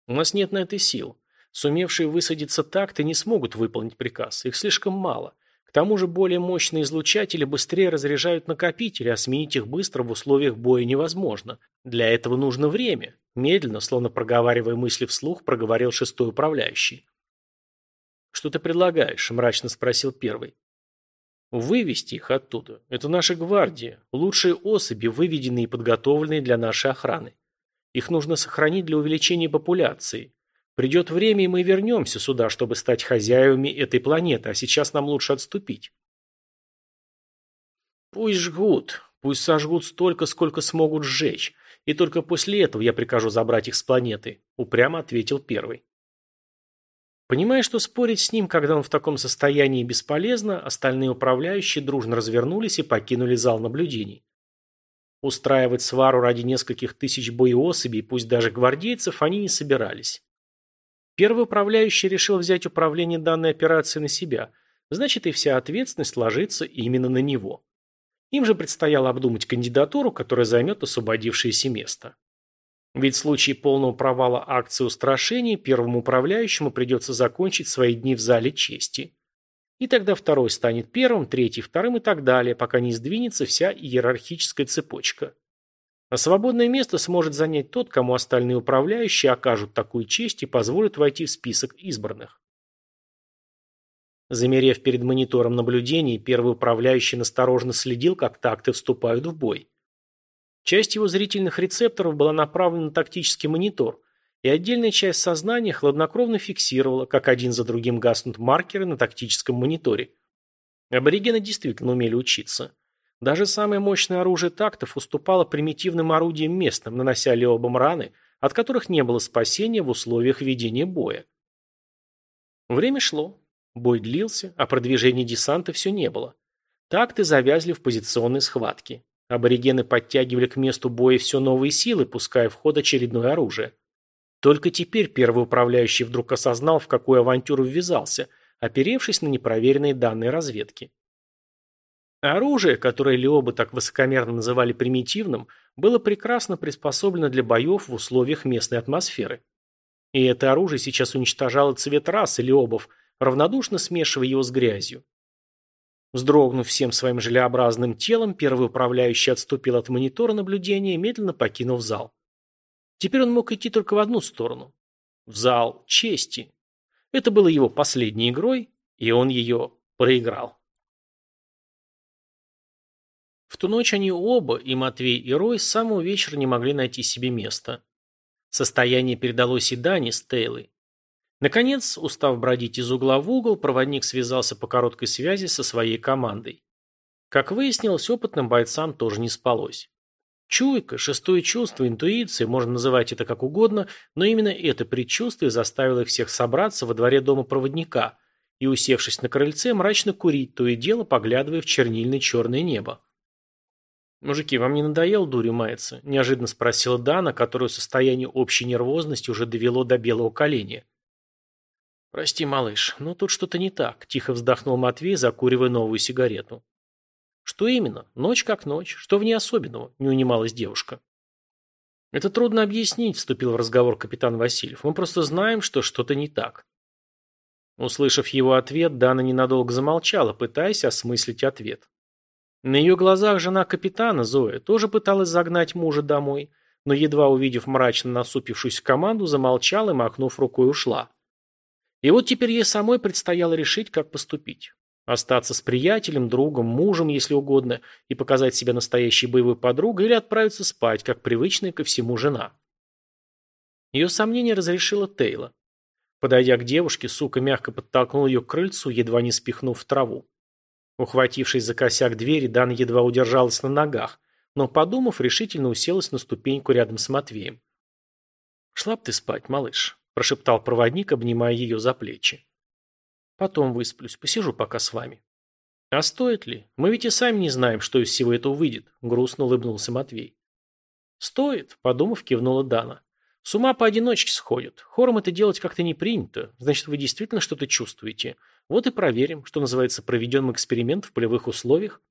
«У нас нет на это сил. Сумевшие высадиться так-то не смогут выполнить приказ, их слишком мало. К тому же более мощные излучатели быстрее разряжают накопители, а сменить их быстро в условиях боя невозможно. Для этого нужно время», – медленно, словно проговаривая мысли вслух, проговорил шестой управляющий. «Что ты предлагаешь?» – мрачно спросил первый. Вывести их оттуда. Это наша гвардия, лучшие особи, выведенные и подготовленные для нашей охраны. Их нужно сохранить для увеличения популяции. Придет время, и мы вернемся сюда, чтобы стать хозяевами этой планеты, а сейчас нам лучше отступить. Пусть жгут, пусть сожгут столько, сколько смогут сжечь, и только после этого я прикажу забрать их с планеты, упрямо ответил первый. Понимая, что спорить с ним, когда он в таком состоянии, бесполезно, остальные управляющие дружно развернулись и покинули зал наблюдений. Устраивать свару ради нескольких тысяч боеособей, пусть даже гвардейцев, они не собирались. Первый управляющий решил взять управление данной операцией на себя, значит и вся ответственность ложится именно на него. Им же предстояло обдумать кандидатуру, которая займет освободившееся место. Ведь в случае полного провала акции устрашения первому управляющему придется закончить свои дни в зале чести. И тогда второй станет первым, третий вторым и так далее, пока не сдвинется вся иерархическая цепочка. А свободное место сможет занять тот, кому остальные управляющие окажут такую честь и позволят войти в список избранных. Замерев перед монитором наблюдений, первый управляющий насторожно следил, как такты вступают в бой. Часть его зрительных рецепторов была направлена на тактический монитор, и отдельная часть сознания хладнокровно фиксировала, как один за другим гаснут маркеры на тактическом мониторе. Аборигены действительно умели учиться. Даже самое мощное оружие тактов уступало примитивным орудиям местным, нанося леобам раны, от которых не было спасения в условиях ведения боя. Время шло. Бой длился, а продвижения десанта все не было. Такты завязли в позиционной схватке. Аборигены подтягивали к месту боя все новые силы, пуская в ход очередное оружие. Только теперь первый управляющий вдруг осознал, в какую авантюру ввязался, оперевшись на непроверенные данные разведки. Оружие, которое Леобы так высокомерно называли примитивным, было прекрасно приспособлено для боев в условиях местной атмосферы. И это оружие сейчас уничтожало цвет расы Леобов, равнодушно смешивая его с грязью. Вздрогнув всем своим желеобразным телом, первый управляющий отступил от монитора наблюдения медленно покинул зал. Теперь он мог идти только в одну сторону. В зал чести. Это было его последней игрой, и он ее проиграл. В ту ночь они оба, и Матвей, и Рой, с самого вечера не могли найти себе места. Состояние передалось и Дане с Тейлой. Наконец, устав бродить из угла в угол, проводник связался по короткой связи со своей командой. Как выяснилось, опытным бойцам тоже не спалось. Чуйка, шестое чувство, интуиция, можно называть это как угодно, но именно это предчувствие заставило их всех собраться во дворе дома проводника и, усевшись на крыльце, мрачно курить, то и дело поглядывая в чернильное черное небо. «Мужики, вам не надоело дурью маяться?» – неожиданно спросила Дана, которую состояние общей нервозности уже довело до белого коленя. «Прости, малыш, но тут что-то не так», – тихо вздохнул Матвей, закуривая новую сигарету. «Что именно? Ночь как ночь. Что в ней особенного?» – не унималась девушка. «Это трудно объяснить», – вступил в разговор капитан Васильев. «Мы просто знаем, что что-то не так». Услышав его ответ, Дана ненадолго замолчала, пытаясь осмыслить ответ. На ее глазах жена капитана, Зоя, тоже пыталась загнать мужа домой, но, едва увидев мрачно насупившуюся команду, замолчала и, махнув рукой, ушла. И вот теперь ей самой предстояло решить, как поступить. Остаться с приятелем, другом, мужем, если угодно, и показать себя настоящей боевой подругой, или отправиться спать, как привычная ко всему жена. Ее сомнение разрешила Тейла. Подойдя к девушке, сука мягко подтолкнул ее к крыльцу, едва не спихнув в траву. Ухватившись за косяк двери, Дана едва удержалась на ногах, но, подумав, решительно уселась на ступеньку рядом с Матвеем. «Шла б ты спать, малыш», – прошептал проводник, обнимая ее за плечи. Потом высплюсь, посижу пока с вами. А стоит ли? Мы ведь и сами не знаем, что из всего этого выйдет, грустно улыбнулся Матвей. Стоит, подумав, кивнула Дана. С ума поодиночке сходят. Хором это делать как-то не принято. Значит, вы действительно что-то чувствуете. Вот и проверим, что называется, проведем эксперимент в полевых условиях.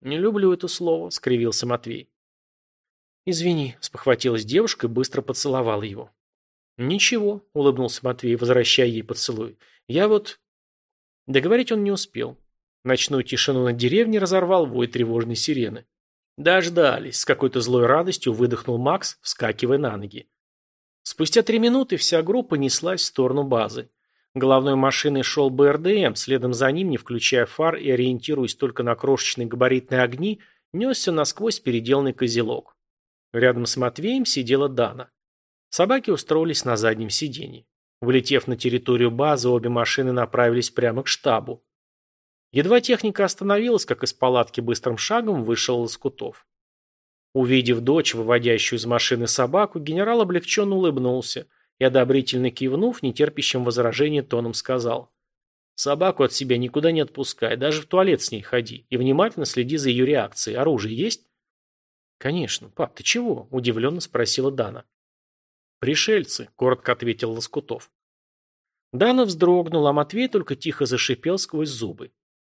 Не люблю это слово, скривился Матвей. Извини, спохватилась девушка и быстро поцеловала его. «Ничего», — улыбнулся Матвей, возвращая ей поцелуй. «Я вот...» Договорить он не успел. Ночную тишину над деревней разорвал вой тревожной сирены. Дождались, с какой-то злой радостью выдохнул Макс, вскакивая на ноги. Спустя три минуты вся группа неслась в сторону базы. Головной машиной шел БРДМ, следом за ним, не включая фар и ориентируясь только на крошечные габаритные огни, несся насквозь переделанный козелок. Рядом с Матвеем сидела Дана. Собаки устроились на заднем сиденье. Влетев на территорию базы, обе машины направились прямо к штабу. Едва техника остановилась, как из палатки быстрым шагом вышел Лоскутов. Увидев дочь, выводящую из машины собаку, генерал облегченно улыбнулся и, одобрительно кивнув, нетерпящим возражения тоном сказал «Собаку от себя никуда не отпускай, даже в туалет с ней ходи и внимательно следи за ее реакцией. Оружие есть?» «Конечно. Пап, ты чего?» – удивленно спросила Дана. «Пришельцы», — коротко ответил Лоскутов. Дана вздрогнул, а Матвей только тихо зашипел сквозь зубы.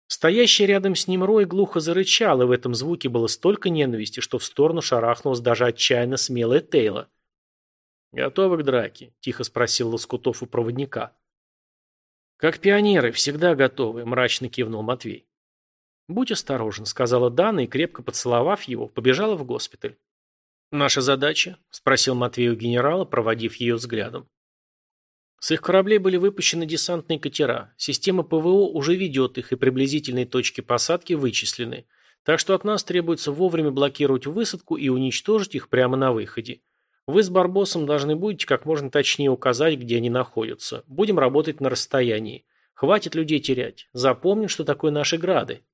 Стоящий рядом с ним Рой глухо зарычал, и в этом звуке было столько ненависти, что в сторону шарахнулась даже отчаянно смелая Тейла. «Готовы к драке?» – тихо спросил Лоскутов у проводника. «Как пионеры, всегда готовы», – мрачно кивнул Матвей. «Будь осторожен», – сказала Дана и, крепко поцеловав его, побежала в госпиталь. «Наша задача?» – спросил Матвей у генерала, проводив ее взглядом. С их кораблей были выпущены десантные катера. Система ПВО уже ведет их, и приблизительные точки посадки вычислены. Так что от нас требуется вовремя блокировать высадку и уничтожить их прямо на выходе. Вы с Барбосом должны будете как можно точнее указать, где они находятся. Будем работать на расстоянии. Хватит людей терять. Запомним, что такое наши грады.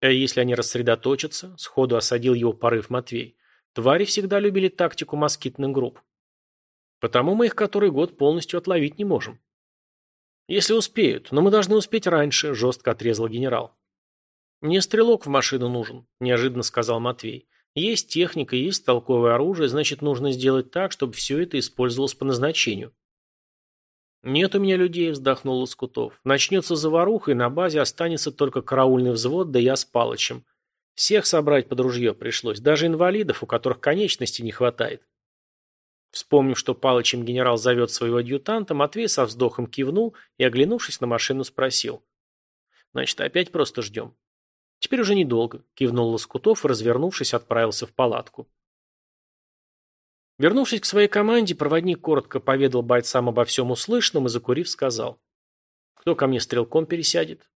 А если они рассредоточатся, сходу осадил его порыв Матвей. Твари всегда любили тактику москитных групп. Потому мы их который год полностью отловить не можем. Если успеют, но мы должны успеть раньше, жестко отрезал генерал. Мне стрелок в машину нужен, неожиданно сказал Матвей. Есть техника, есть толковое оружие, значит, нужно сделать так, чтобы все это использовалось по назначению. «Нет у меня людей», – вздохнул Лоскутов. «Начнется заваруха, и на базе останется только караульный взвод, да я с Палычем. Всех собрать под ружье пришлось, даже инвалидов, у которых конечности не хватает». Вспомнив, что Палычем генерал зовет своего адъютанта, Матвей со вздохом кивнул и, оглянувшись на машину, спросил. «Значит, опять просто ждем?» «Теперь уже недолго», – кивнул Лоскутов развернувшись, отправился в палатку. Вернувшись к своей команде, проводник коротко поведал бойцам обо всем услышанном и, закурив, сказал. «Кто ко мне стрелком пересядет?»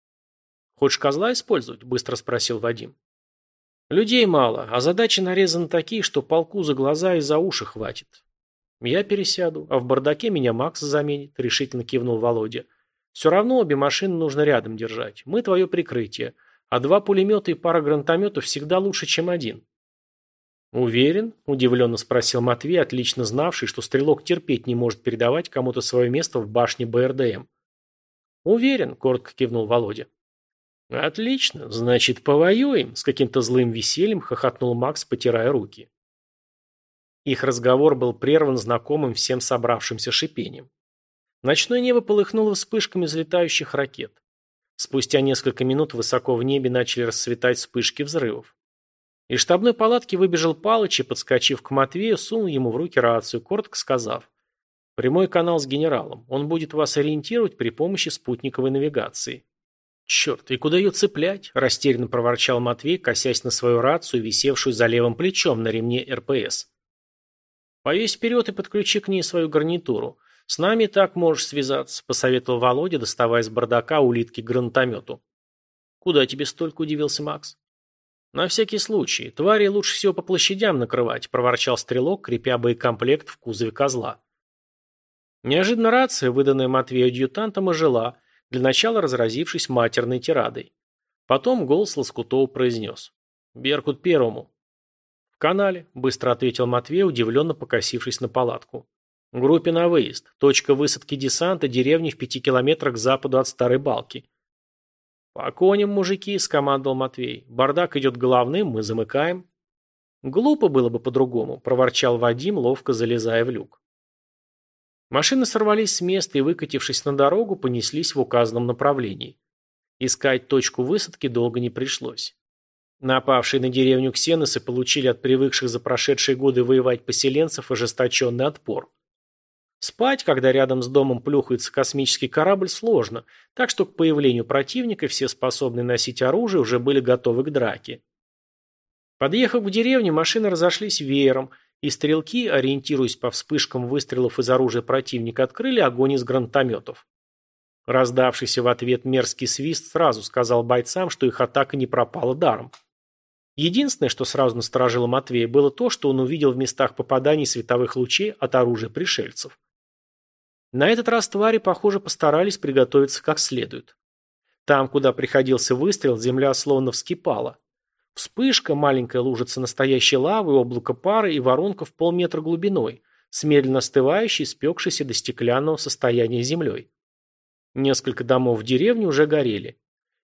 «Хочешь козла использовать?» – быстро спросил Вадим. «Людей мало, а задачи нарезаны такие, что полку за глаза и за уши хватит. Я пересяду, а в бардаке меня Макс заменит», – решительно кивнул Володя. «Все равно обе машины нужно рядом держать. Мы твое прикрытие, а два пулемета и пара гранатометов всегда лучше, чем один». «Уверен?» – удивленно спросил Матвей, отлично знавший, что стрелок терпеть не может передавать кому-то свое место в башне БРДМ. «Уверен», – коротко кивнул Володя. «Отлично, значит, повоюем», – с каким-то злым весельем хохотнул Макс, потирая руки. Их разговор был прерван знакомым всем собравшимся шипением. Ночное небо полыхнуло вспышками взлетающих ракет. Спустя несколько минут высоко в небе начали расцветать вспышки взрывов. Из штабной палатки выбежал Палыч и, подскочив к Матвею, сунул ему в руки рацию, коротко сказав. «Прямой канал с генералом. Он будет вас ориентировать при помощи спутниковой навигации». «Черт, и куда ее цеплять?» – растерянно проворчал Матвей, косясь на свою рацию, висевшую за левым плечом на ремне РПС. «Повесь вперед и подключи к ней свою гарнитуру. С нами так можешь связаться», – посоветовал Володя, доставая из бардака улитки к гранатомету. «Куда тебе столько?» – удивился Макс. «На всякий случай. Твари лучше всего по площадям накрывать», – проворчал стрелок, крепя боекомплект в кузове козла. Неожиданно рация, выданная Матвею адъютантом, ожила, для начала разразившись матерной тирадой. Потом голос Лоскутова произнес. «Беркут первому». «В канале», – быстро ответил Матвей, удивленно покосившись на палатку. «Группе на выезд. Точка высадки десанта – деревни в пяти километрах к западу от Старой Балки. «По коням, мужики», — скомандовал Матвей. «Бардак идет головным, мы замыкаем». «Глупо было бы по-другому», — проворчал Вадим, ловко залезая в люк. Машины сорвались с места и, выкатившись на дорогу, понеслись в указанном направлении. Искать точку высадки долго не пришлось. Напавшие на деревню ксеносы получили от привыкших за прошедшие годы воевать поселенцев ожесточенный отпор. Спать, когда рядом с домом плюхается космический корабль, сложно, так что к появлению противника все способные носить оружие уже были готовы к драке. Подъехав к деревне, машины разошлись веером, и стрелки, ориентируясь по вспышкам выстрелов из оружия противника, открыли огонь из гранатометов. Раздавшийся в ответ мерзкий свист сразу сказал бойцам, что их атака не пропала даром. Единственное, что сразу насторожило Матвея, было то, что он увидел в местах попаданий световых лучей от оружия пришельцев. На этот раз твари, похоже, постарались приготовиться как следует. Там, куда приходился выстрел, земля словно вскипала. Вспышка, маленькая лужица настоящей лавы, облако пары и воронка в полметра глубиной, с медленно остывающей, спекшейся до стеклянного состояния землей. Несколько домов в деревне уже горели.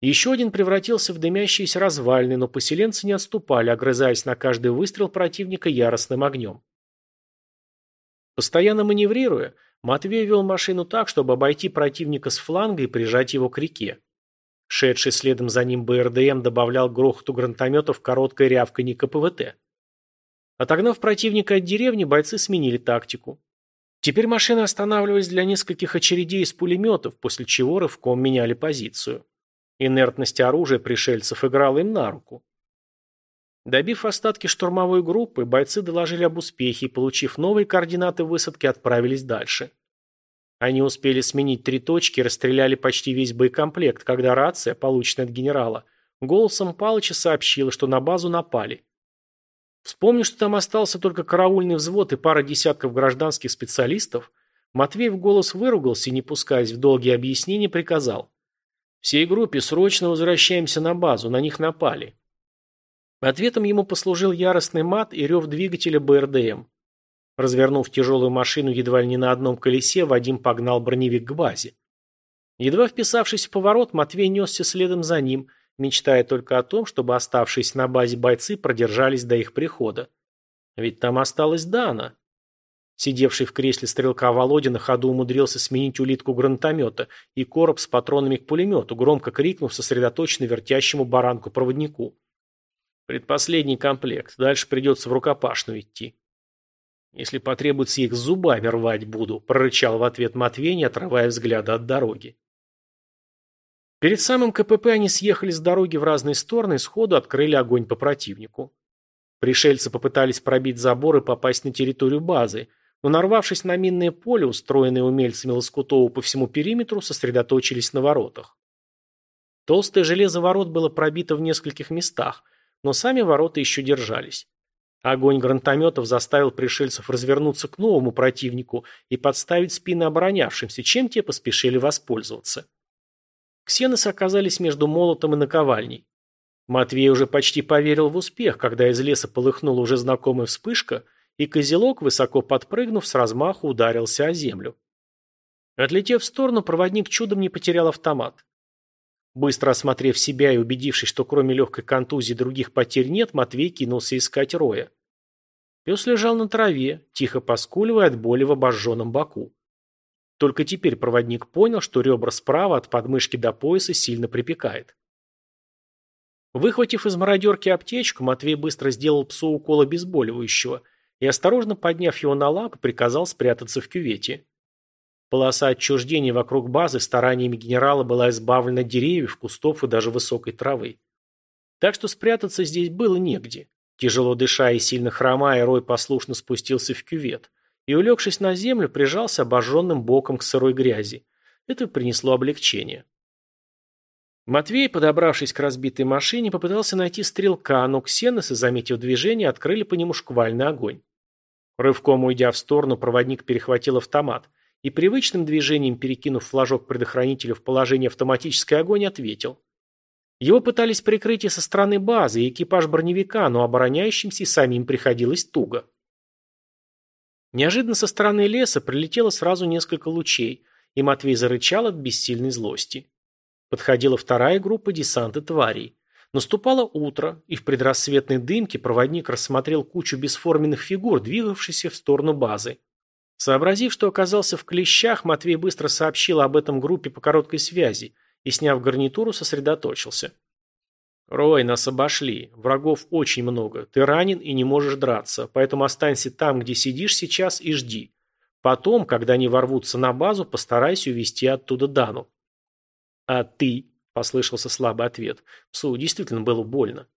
Еще один превратился в дымящиеся развалины, но поселенцы не отступали, огрызаясь на каждый выстрел противника яростным огнем. Постоянно маневрируя, Матвей вел машину так, чтобы обойти противника с фланга и прижать его к реке. Шедший следом за ним БРДМ добавлял грохоту гранатометов короткое рявканье КПВТ. Отогнав противника от деревни, бойцы сменили тактику. Теперь машины останавливались для нескольких очередей из пулеметов, после чего рывком меняли позицию. Инертность оружия пришельцев играла им на руку. Добив остатки штурмовой группы, бойцы доложили об успехе и, получив новые координаты высадки, отправились дальше. Они успели сменить три точки и расстреляли почти весь боекомплект, когда рация, полученная от генерала, голосом Палыча сообщила, что на базу напали. Вспомнив, что там остался только караульный взвод и пара десятков гражданских специалистов, Матвей в голос выругался и, не пускаясь в долгие объяснения, приказал. «Всей группе срочно возвращаемся на базу, на них напали». Ответом ему послужил яростный мат и рев двигателя БРДМ. Развернув тяжелую машину едва ли не на одном колесе, Вадим погнал броневик к базе. Едва вписавшись в поворот, Матвей несся следом за ним, мечтая только о том, чтобы оставшиеся на базе бойцы продержались до их прихода. Ведь там осталась Дана. Сидевший в кресле стрелка Володя на ходу умудрился сменить улитку гранатомета и короб с патронами к пулемету, громко крикнув сосредоточенно вертящему баранку-проводнику. «Предпоследний комплект. Дальше придется в рукопашную идти». «Если потребуется, их зубами рвать буду», – прорычал в ответ Матвей, не отрывая взгляда от дороги. Перед самым КПП они съехали с дороги в разные стороны и сходу открыли огонь по противнику. Пришельцы попытались пробить забор и попасть на территорию базы, но, нарвавшись на минное поле, устроенное умельцами Лоскутова по всему периметру, сосредоточились на воротах. Толстое железо ворот было пробито в нескольких местах, но сами ворота еще держались. Огонь гранатометов заставил пришельцев развернуться к новому противнику и подставить спины оборонявшимся, чем те поспешили воспользоваться. Ксеносы оказались между молотом и наковальней. Матвей уже почти поверил в успех, когда из леса полыхнула уже знакомая вспышка – и козелок, высоко подпрыгнув, с размаху ударился о землю. Отлетев в сторону, проводник чудом не потерял автомат. Быстро осмотрев себя и убедившись, что кроме легкой контузии других потерь нет, Матвей кинулся искать Роя. Пес лежал на траве, тихо поскуливая от боли в обожженном боку. Только теперь проводник понял, что ребра справа от подмышки до пояса сильно припекает. Выхватив из мародерки аптечку, Матвей быстро сделал псу укол обезболивающего и, осторожно подняв его на лапы, приказал спрятаться в кювете. Полоса отчуждения вокруг базы стараниями генерала была избавлена деревьев, кустов и даже высокой травы. Так что спрятаться здесь было негде. Тяжело дыша и сильно хромая, Рой послушно спустился в кювет и, улегшись на землю, прижался обожженным боком к сырой грязи. Это принесло облегчение. Матвей, подобравшись к разбитой машине, попытался найти стрелка, но ксеносы, заметив движение, открыли по нему шквальный огонь. Рывком уйдя в сторону, проводник перехватил автомат и привычным движением, перекинув флажок предохранителя в положение автоматический огонь, ответил. Его пытались прикрыть и со стороны базы, и экипаж броневика, но обороняющимся и самим приходилось туго. Неожиданно со стороны леса прилетело сразу несколько лучей, и Матвей зарычал от бессильной злости. Подходила вторая группа десанта тварей. Наступало утро, и в предрассветной дымке проводник рассмотрел кучу бесформенных фигур, двигавшихся в сторону базы. Сообразив, что оказался в клещах, Матвей быстро сообщил об этом группе по короткой связи и, сняв гарнитуру, сосредоточился. «Рой, нас обошли. Врагов очень много. Ты ранен и не можешь драться, поэтому останься там, где сидишь сейчас, и жди. Потом, когда они ворвутся на базу, постарайся увести оттуда Дану». «А ты?» – послышался слабый ответ. Псу действительно было больно.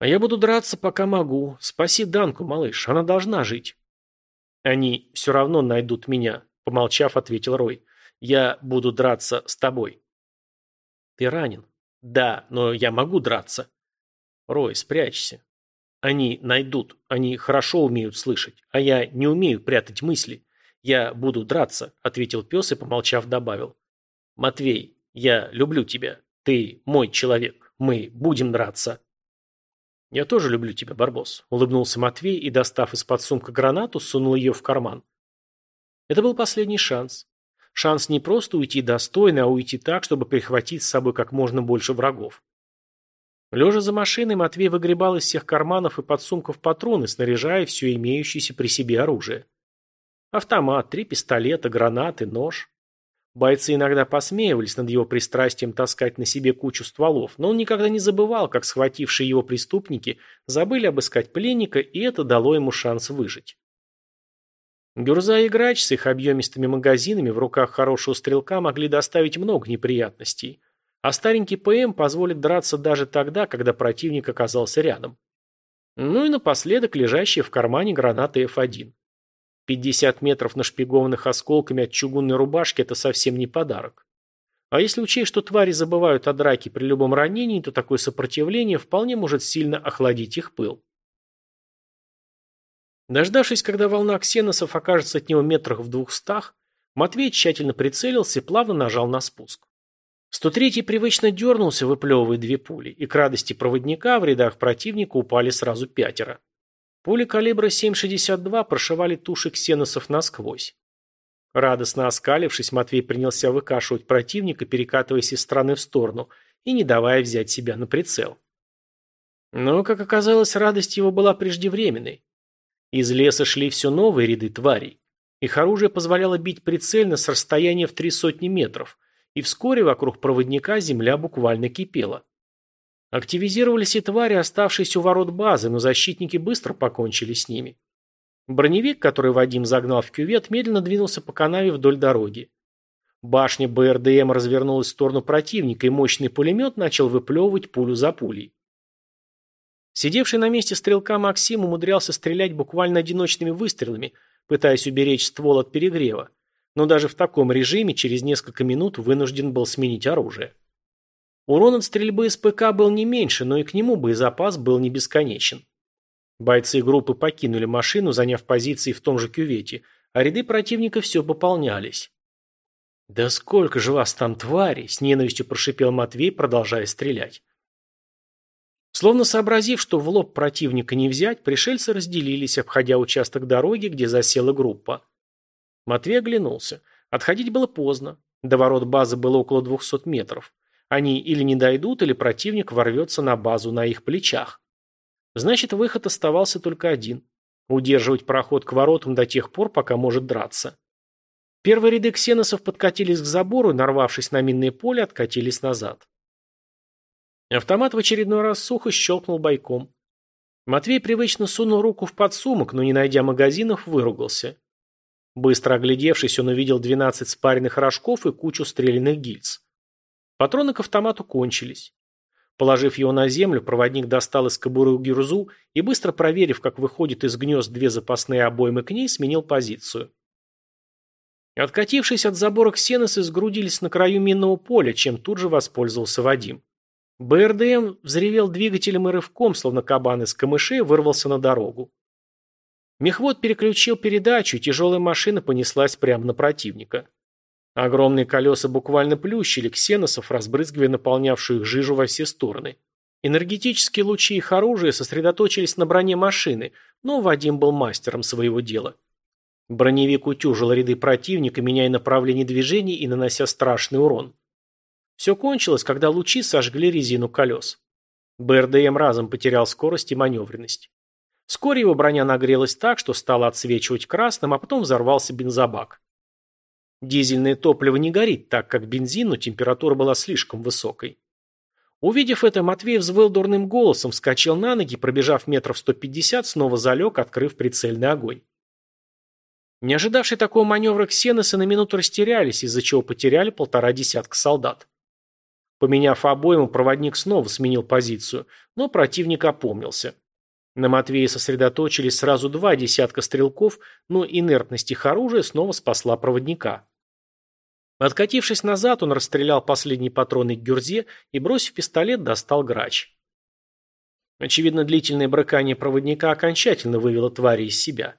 «А я буду драться, пока могу. Спаси Данку, малыш, она должна жить». «Они все равно найдут меня», – помолчав, ответил Рой. «Я буду драться с тобой». «Ты ранен?» «Да, но я могу драться». «Рой, спрячься. Они найдут, они хорошо умеют слышать, а я не умею прятать мысли. Я буду драться», – ответил пес и, помолчав, добавил. «Матвей, я люблю тебя. Ты мой человек. Мы будем драться. Я тоже люблю тебя, Барбос, улыбнулся Матвей и, достав из-под сумка гранату, сунул ее в карман. Это был последний шанс. Шанс не просто уйти достойно, а уйти так, чтобы прихватить с собой как можно больше врагов. Лежа за машиной, Матвей выгребал из всех карманов и подсумков патроны, снаряжая все имеющееся при себе оружие. Автомат, три пистолета, гранаты, нож. Бойцы иногда посмеивались над его пристрастием таскать на себе кучу стволов, но он никогда не забывал, как схватившие его преступники забыли обыскать пленника, и это дало ему шанс выжить. Гюрза и Грач с их объемистыми магазинами в руках хорошего стрелка могли доставить много неприятностей, а старенький ПМ позволит драться даже тогда, когда противник оказался рядом. Ну и напоследок лежащая в кармане граната F1. 50 метров нашпигованных осколками от чугунной рубашки – это совсем не подарок. А если учесть, что твари забывают о драке при любом ранении, то такое сопротивление вполне может сильно охладить их пыл. Дождавшись, когда волна ксеносов окажется от него метрах в двухстах, Матвей тщательно прицелился и плавно нажал на спуск. 103-й привычно дернулся, выплевывая две пули, и к радости проводника в рядах противника упали сразу пятеро. Пули калибра 7,62 прошивали туши ксеносов насквозь. Радостно оскалившись, Матвей принялся выкашивать противника, перекатываясь из стороны в сторону и не давая взять себя на прицел. Но, как оказалось, радость его была преждевременной. Из леса шли все новые ряды тварей. Их оружие позволяло бить прицельно с расстояния в три сотни метров, и вскоре вокруг проводника земля буквально кипела. Активизировались и твари, оставшиеся у ворот базы, но защитники быстро покончили с ними. Броневик, который Вадим загнал в кювет, медленно двинулся по канаве вдоль дороги. Башня БРДМ развернулась в сторону противника, и мощный пулемет начал выплевывать пулю за пулей. Сидевший на месте стрелка Максим умудрялся стрелять буквально одиночными выстрелами, пытаясь уберечь ствол от перегрева, но даже в таком режиме через несколько минут вынужден был сменить оружие. Урон от стрельбы из ПК был не меньше, но и к нему боезапас был не бесконечен. Бойцы группы покинули машину, заняв позиции в том же кювете, а ряды противника все пополнялись. «Да сколько же вас там тварей!» – с ненавистью прошипел Матвей, продолжая стрелять. Словно сообразив, что в лоб противника не взять, пришельцы разделились, обходя участок дороги, где засела группа. Матвей оглянулся. Отходить было поздно. До ворот базы было около 200 метров. Они или не дойдут, или противник ворвется на базу на их плечах. Значит, выход оставался только один. Удерживать проход к воротам до тех пор, пока может драться. Первые ряды ксеносов подкатились к забору и, нарвавшись на минное поле, откатились назад. Автомат в очередной раз сухо щелкнул бойком. Матвей привычно сунул руку в подсумок, но, не найдя магазинов, выругался. Быстро оглядевшись, он увидел 12 спаренных рожков и кучу стрелянных гильз. Патроны к автомату кончились. Положив его на землю, проводник достал из кобуры гюрзу и, быстро проверив, как выходит из гнезд две запасные обоймы к ней, сменил позицию. Откатившись от забора ксеносы сгрудились на краю минного поля, чем тут же воспользовался Вадим. БРДМ взревел двигателем и рывком, словно кабан из камышей, вырвался на дорогу. Мехвод переключил передачу, и тяжелая машина понеслась прямо на противника. Огромные колеса буквально плющили ксеносов, разбрызгивая наполнявшую их жижу во все стороны. Энергетические лучи их оружия сосредоточились на броне машины, но Вадим был мастером своего дела. Броневик утюжил ряды противника, меняя направление движения и нанося страшный урон. Все кончилось, когда лучи сожгли резину колес. БРДМ разом потерял скорость и маневренность. Вскоре его броня нагрелась так, что стала отсвечивать красным, а потом взорвался бензобак. Дизельное топливо не горит так, как бензин, но температура была слишком высокой. Увидев это, Матвей взвыл дурным голосом, вскочил на ноги, пробежав метров 150, снова залег, открыв прицельный огонь. Не ожидавшие такого маневра ксеносы на минуту растерялись, из-за чего потеряли полтора десятка солдат. Поменяв обойму, проводник снова сменил позицию, но противник опомнился. На Матвея сосредоточились сразу два десятка стрелков, но инертность их оружия снова спасла проводника. Откатившись назад, он расстрелял последние патроны к гюрзе и, бросив пистолет, достал грач. Очевидно, длительное брыкание проводника окончательно вывело твари из себя.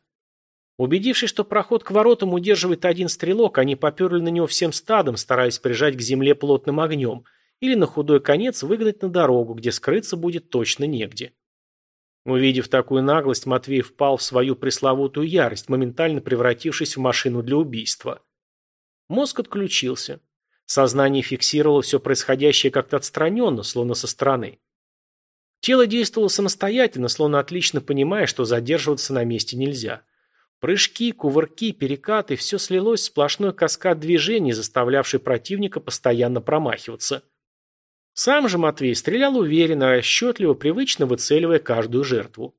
Убедившись, что проход к воротам удерживает один стрелок, они поперли на него всем стадом, стараясь прижать к земле плотным огнем, или на худой конец выгнать на дорогу, где скрыться будет точно негде. Увидев такую наглость, Матвей впал в свою пресловутую ярость, моментально превратившись в машину для убийства. Мозг отключился. Сознание фиксировало все происходящее как-то отстраненно, словно со стороны. Тело действовало самостоятельно, словно отлично понимая, что задерживаться на месте нельзя. Прыжки, кувырки, перекаты – все слилось в сплошной каскад движений, заставлявший противника постоянно промахиваться. Сам же Матвей стрелял уверенно, расчетливо, привычно выцеливая каждую жертву.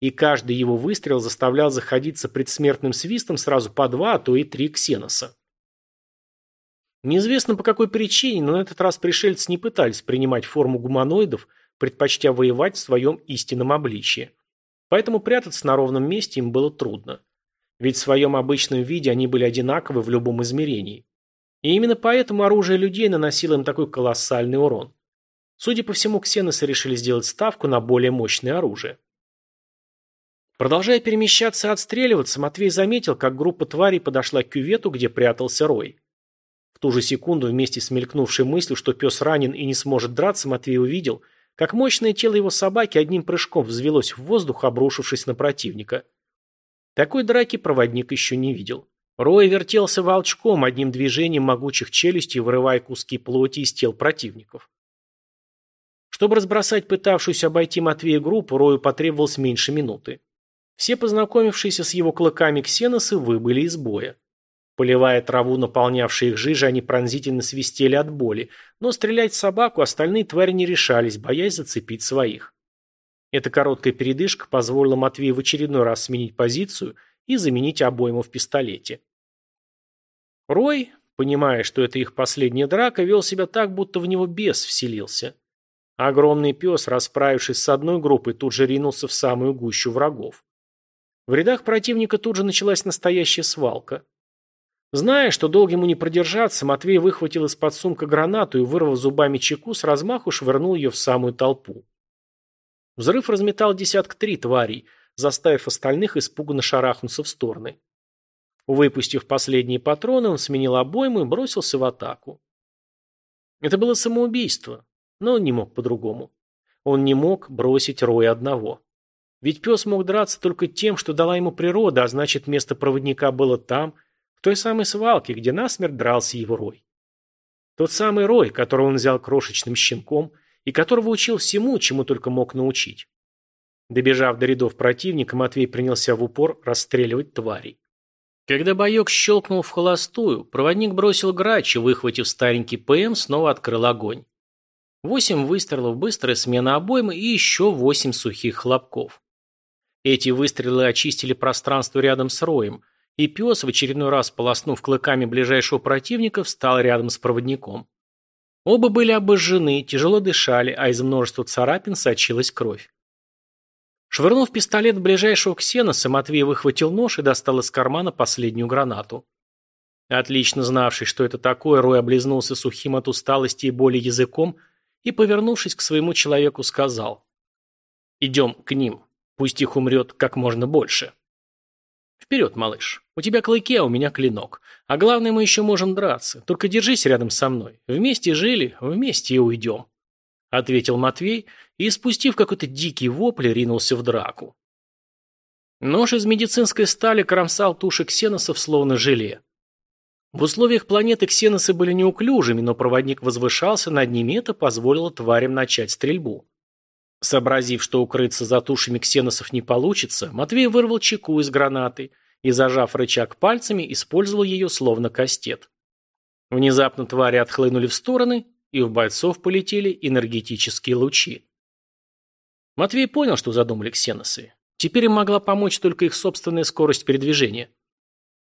И каждый его выстрел заставлял заходиться предсмертным свистом сразу по два, а то и три ксеноса. Неизвестно по какой причине, но на этот раз пришельцы не пытались принимать форму гуманоидов, предпочтя воевать в своем истинном обличье. Поэтому прятаться на ровном месте им было трудно. Ведь в своем обычном виде они были одинаковы в любом измерении. И именно поэтому оружие людей наносило им такой колоссальный урон. Судя по всему, ксеносы решили сделать ставку на более мощное оружие. Продолжая перемещаться и отстреливаться, Матвей заметил, как группа тварей подошла к кювету, где прятался Рой. Ту же секунду, вместе с мелькнувшей мыслью, что пес ранен и не сможет драться, Матвей увидел, как мощное тело его собаки одним прыжком взвелось в воздух, обрушившись на противника. Такой драки проводник еще не видел. Рой вертелся волчком, одним движением могучих челюстей, вырывая куски плоти из тел противников. Чтобы разбросать пытавшуюся обойти Матвея группу, Рою потребовалось меньше минуты. Все познакомившиеся с его клыками ксеносы выбыли из боя. Поливая траву, наполнявшие их жижи, они пронзительно свистели от боли, но стрелять собаку остальные твари не решались, боясь зацепить своих. Эта короткая передышка позволила Матвею в очередной раз сменить позицию и заменить обойму в пистолете. Рой, понимая, что это их последняя драка, вел себя так, будто в него бес вселился. Огромный пес, расправившись с одной группой, тут же ринулся в самую гущу врагов. В рядах противника тут же началась настоящая свалка. Зная, что долго ему не продержаться, Матвей выхватил из-под сумка гранату и, вырвав зубами чеку, с размаху швырнул ее в самую толпу. Взрыв разметал десятка три тварей, заставив остальных испуганно шарахнуться в стороны. Выпустив последние патроны, он сменил обойму и бросился в атаку. Это было самоубийство, но он не мог по-другому. Он не мог бросить Роя одного. Ведь пес мог драться только тем, что дала ему природа, а значит, место проводника было там, в той самой свалке, где насмерть дрался его Рой. Тот самый Рой, которого он взял крошечным щенком и которого учил всему, чему только мог научить. Добежав до рядов противника, Матвей принялся в упор расстреливать тварей. Когда боек щелкнул в холостую, проводник бросил грач и, выхватив старенький ПМ, снова открыл огонь. Восемь выстрелов, быстрая смена обоймы и еще восемь сухих хлопков. Эти выстрелы очистили пространство рядом с роем, и пес, в очередной раз полоснув клыками ближайшего противника, встал рядом с проводником. Оба были обожжены, тяжело дышали, а из множества царапин сочилась кровь. Швырнув пистолет ближайшего ксеноса, Матвей выхватил нож и достал из кармана последнюю гранату. Отлично знавший, что это такое, Рой облизнулся сухим от усталости и боли языком и, повернувшись к своему человеку, сказал «Идем к ним, пусть их умрет как можно больше». «Вперед, малыш. У тебя клыки, а у меня клинок. А главное, мы еще можем драться. Только держись рядом со мной. Вместе жили, вместе и уйдем». — ответил Матвей и, спустив какой-то дикий вопль, ринулся в драку. Нож из медицинской стали кромсал туши ксеносов словно желе. В условиях планеты ксеносы были неуклюжими, но проводник возвышался над ними, это позволило тварям начать стрельбу. Сообразив, что укрыться за тушами ксеносов не получится, Матвей вырвал чеку из гранаты и, зажав рычаг пальцами, использовал ее словно кастет. Внезапно твари отхлынули в стороны, и в бойцов полетели энергетические лучи. Матвей понял, что задумали ксеносы. Теперь им могла помочь только их собственная скорость передвижения.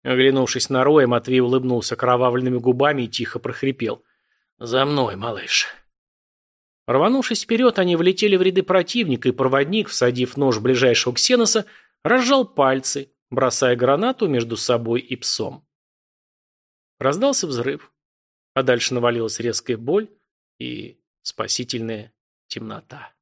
Оглянувшись на Роя, Матвей улыбнулся кровавленными губами и тихо прохрипел. «За мной, малыш». Рванувшись вперед, они влетели в ряды противника, и проводник, всадив нож ближайшего ксеноса, разжал пальцы, бросая гранату между собой и псом. Раздался взрыв, а дальше навалилась резкая боль, и спасительная темнота.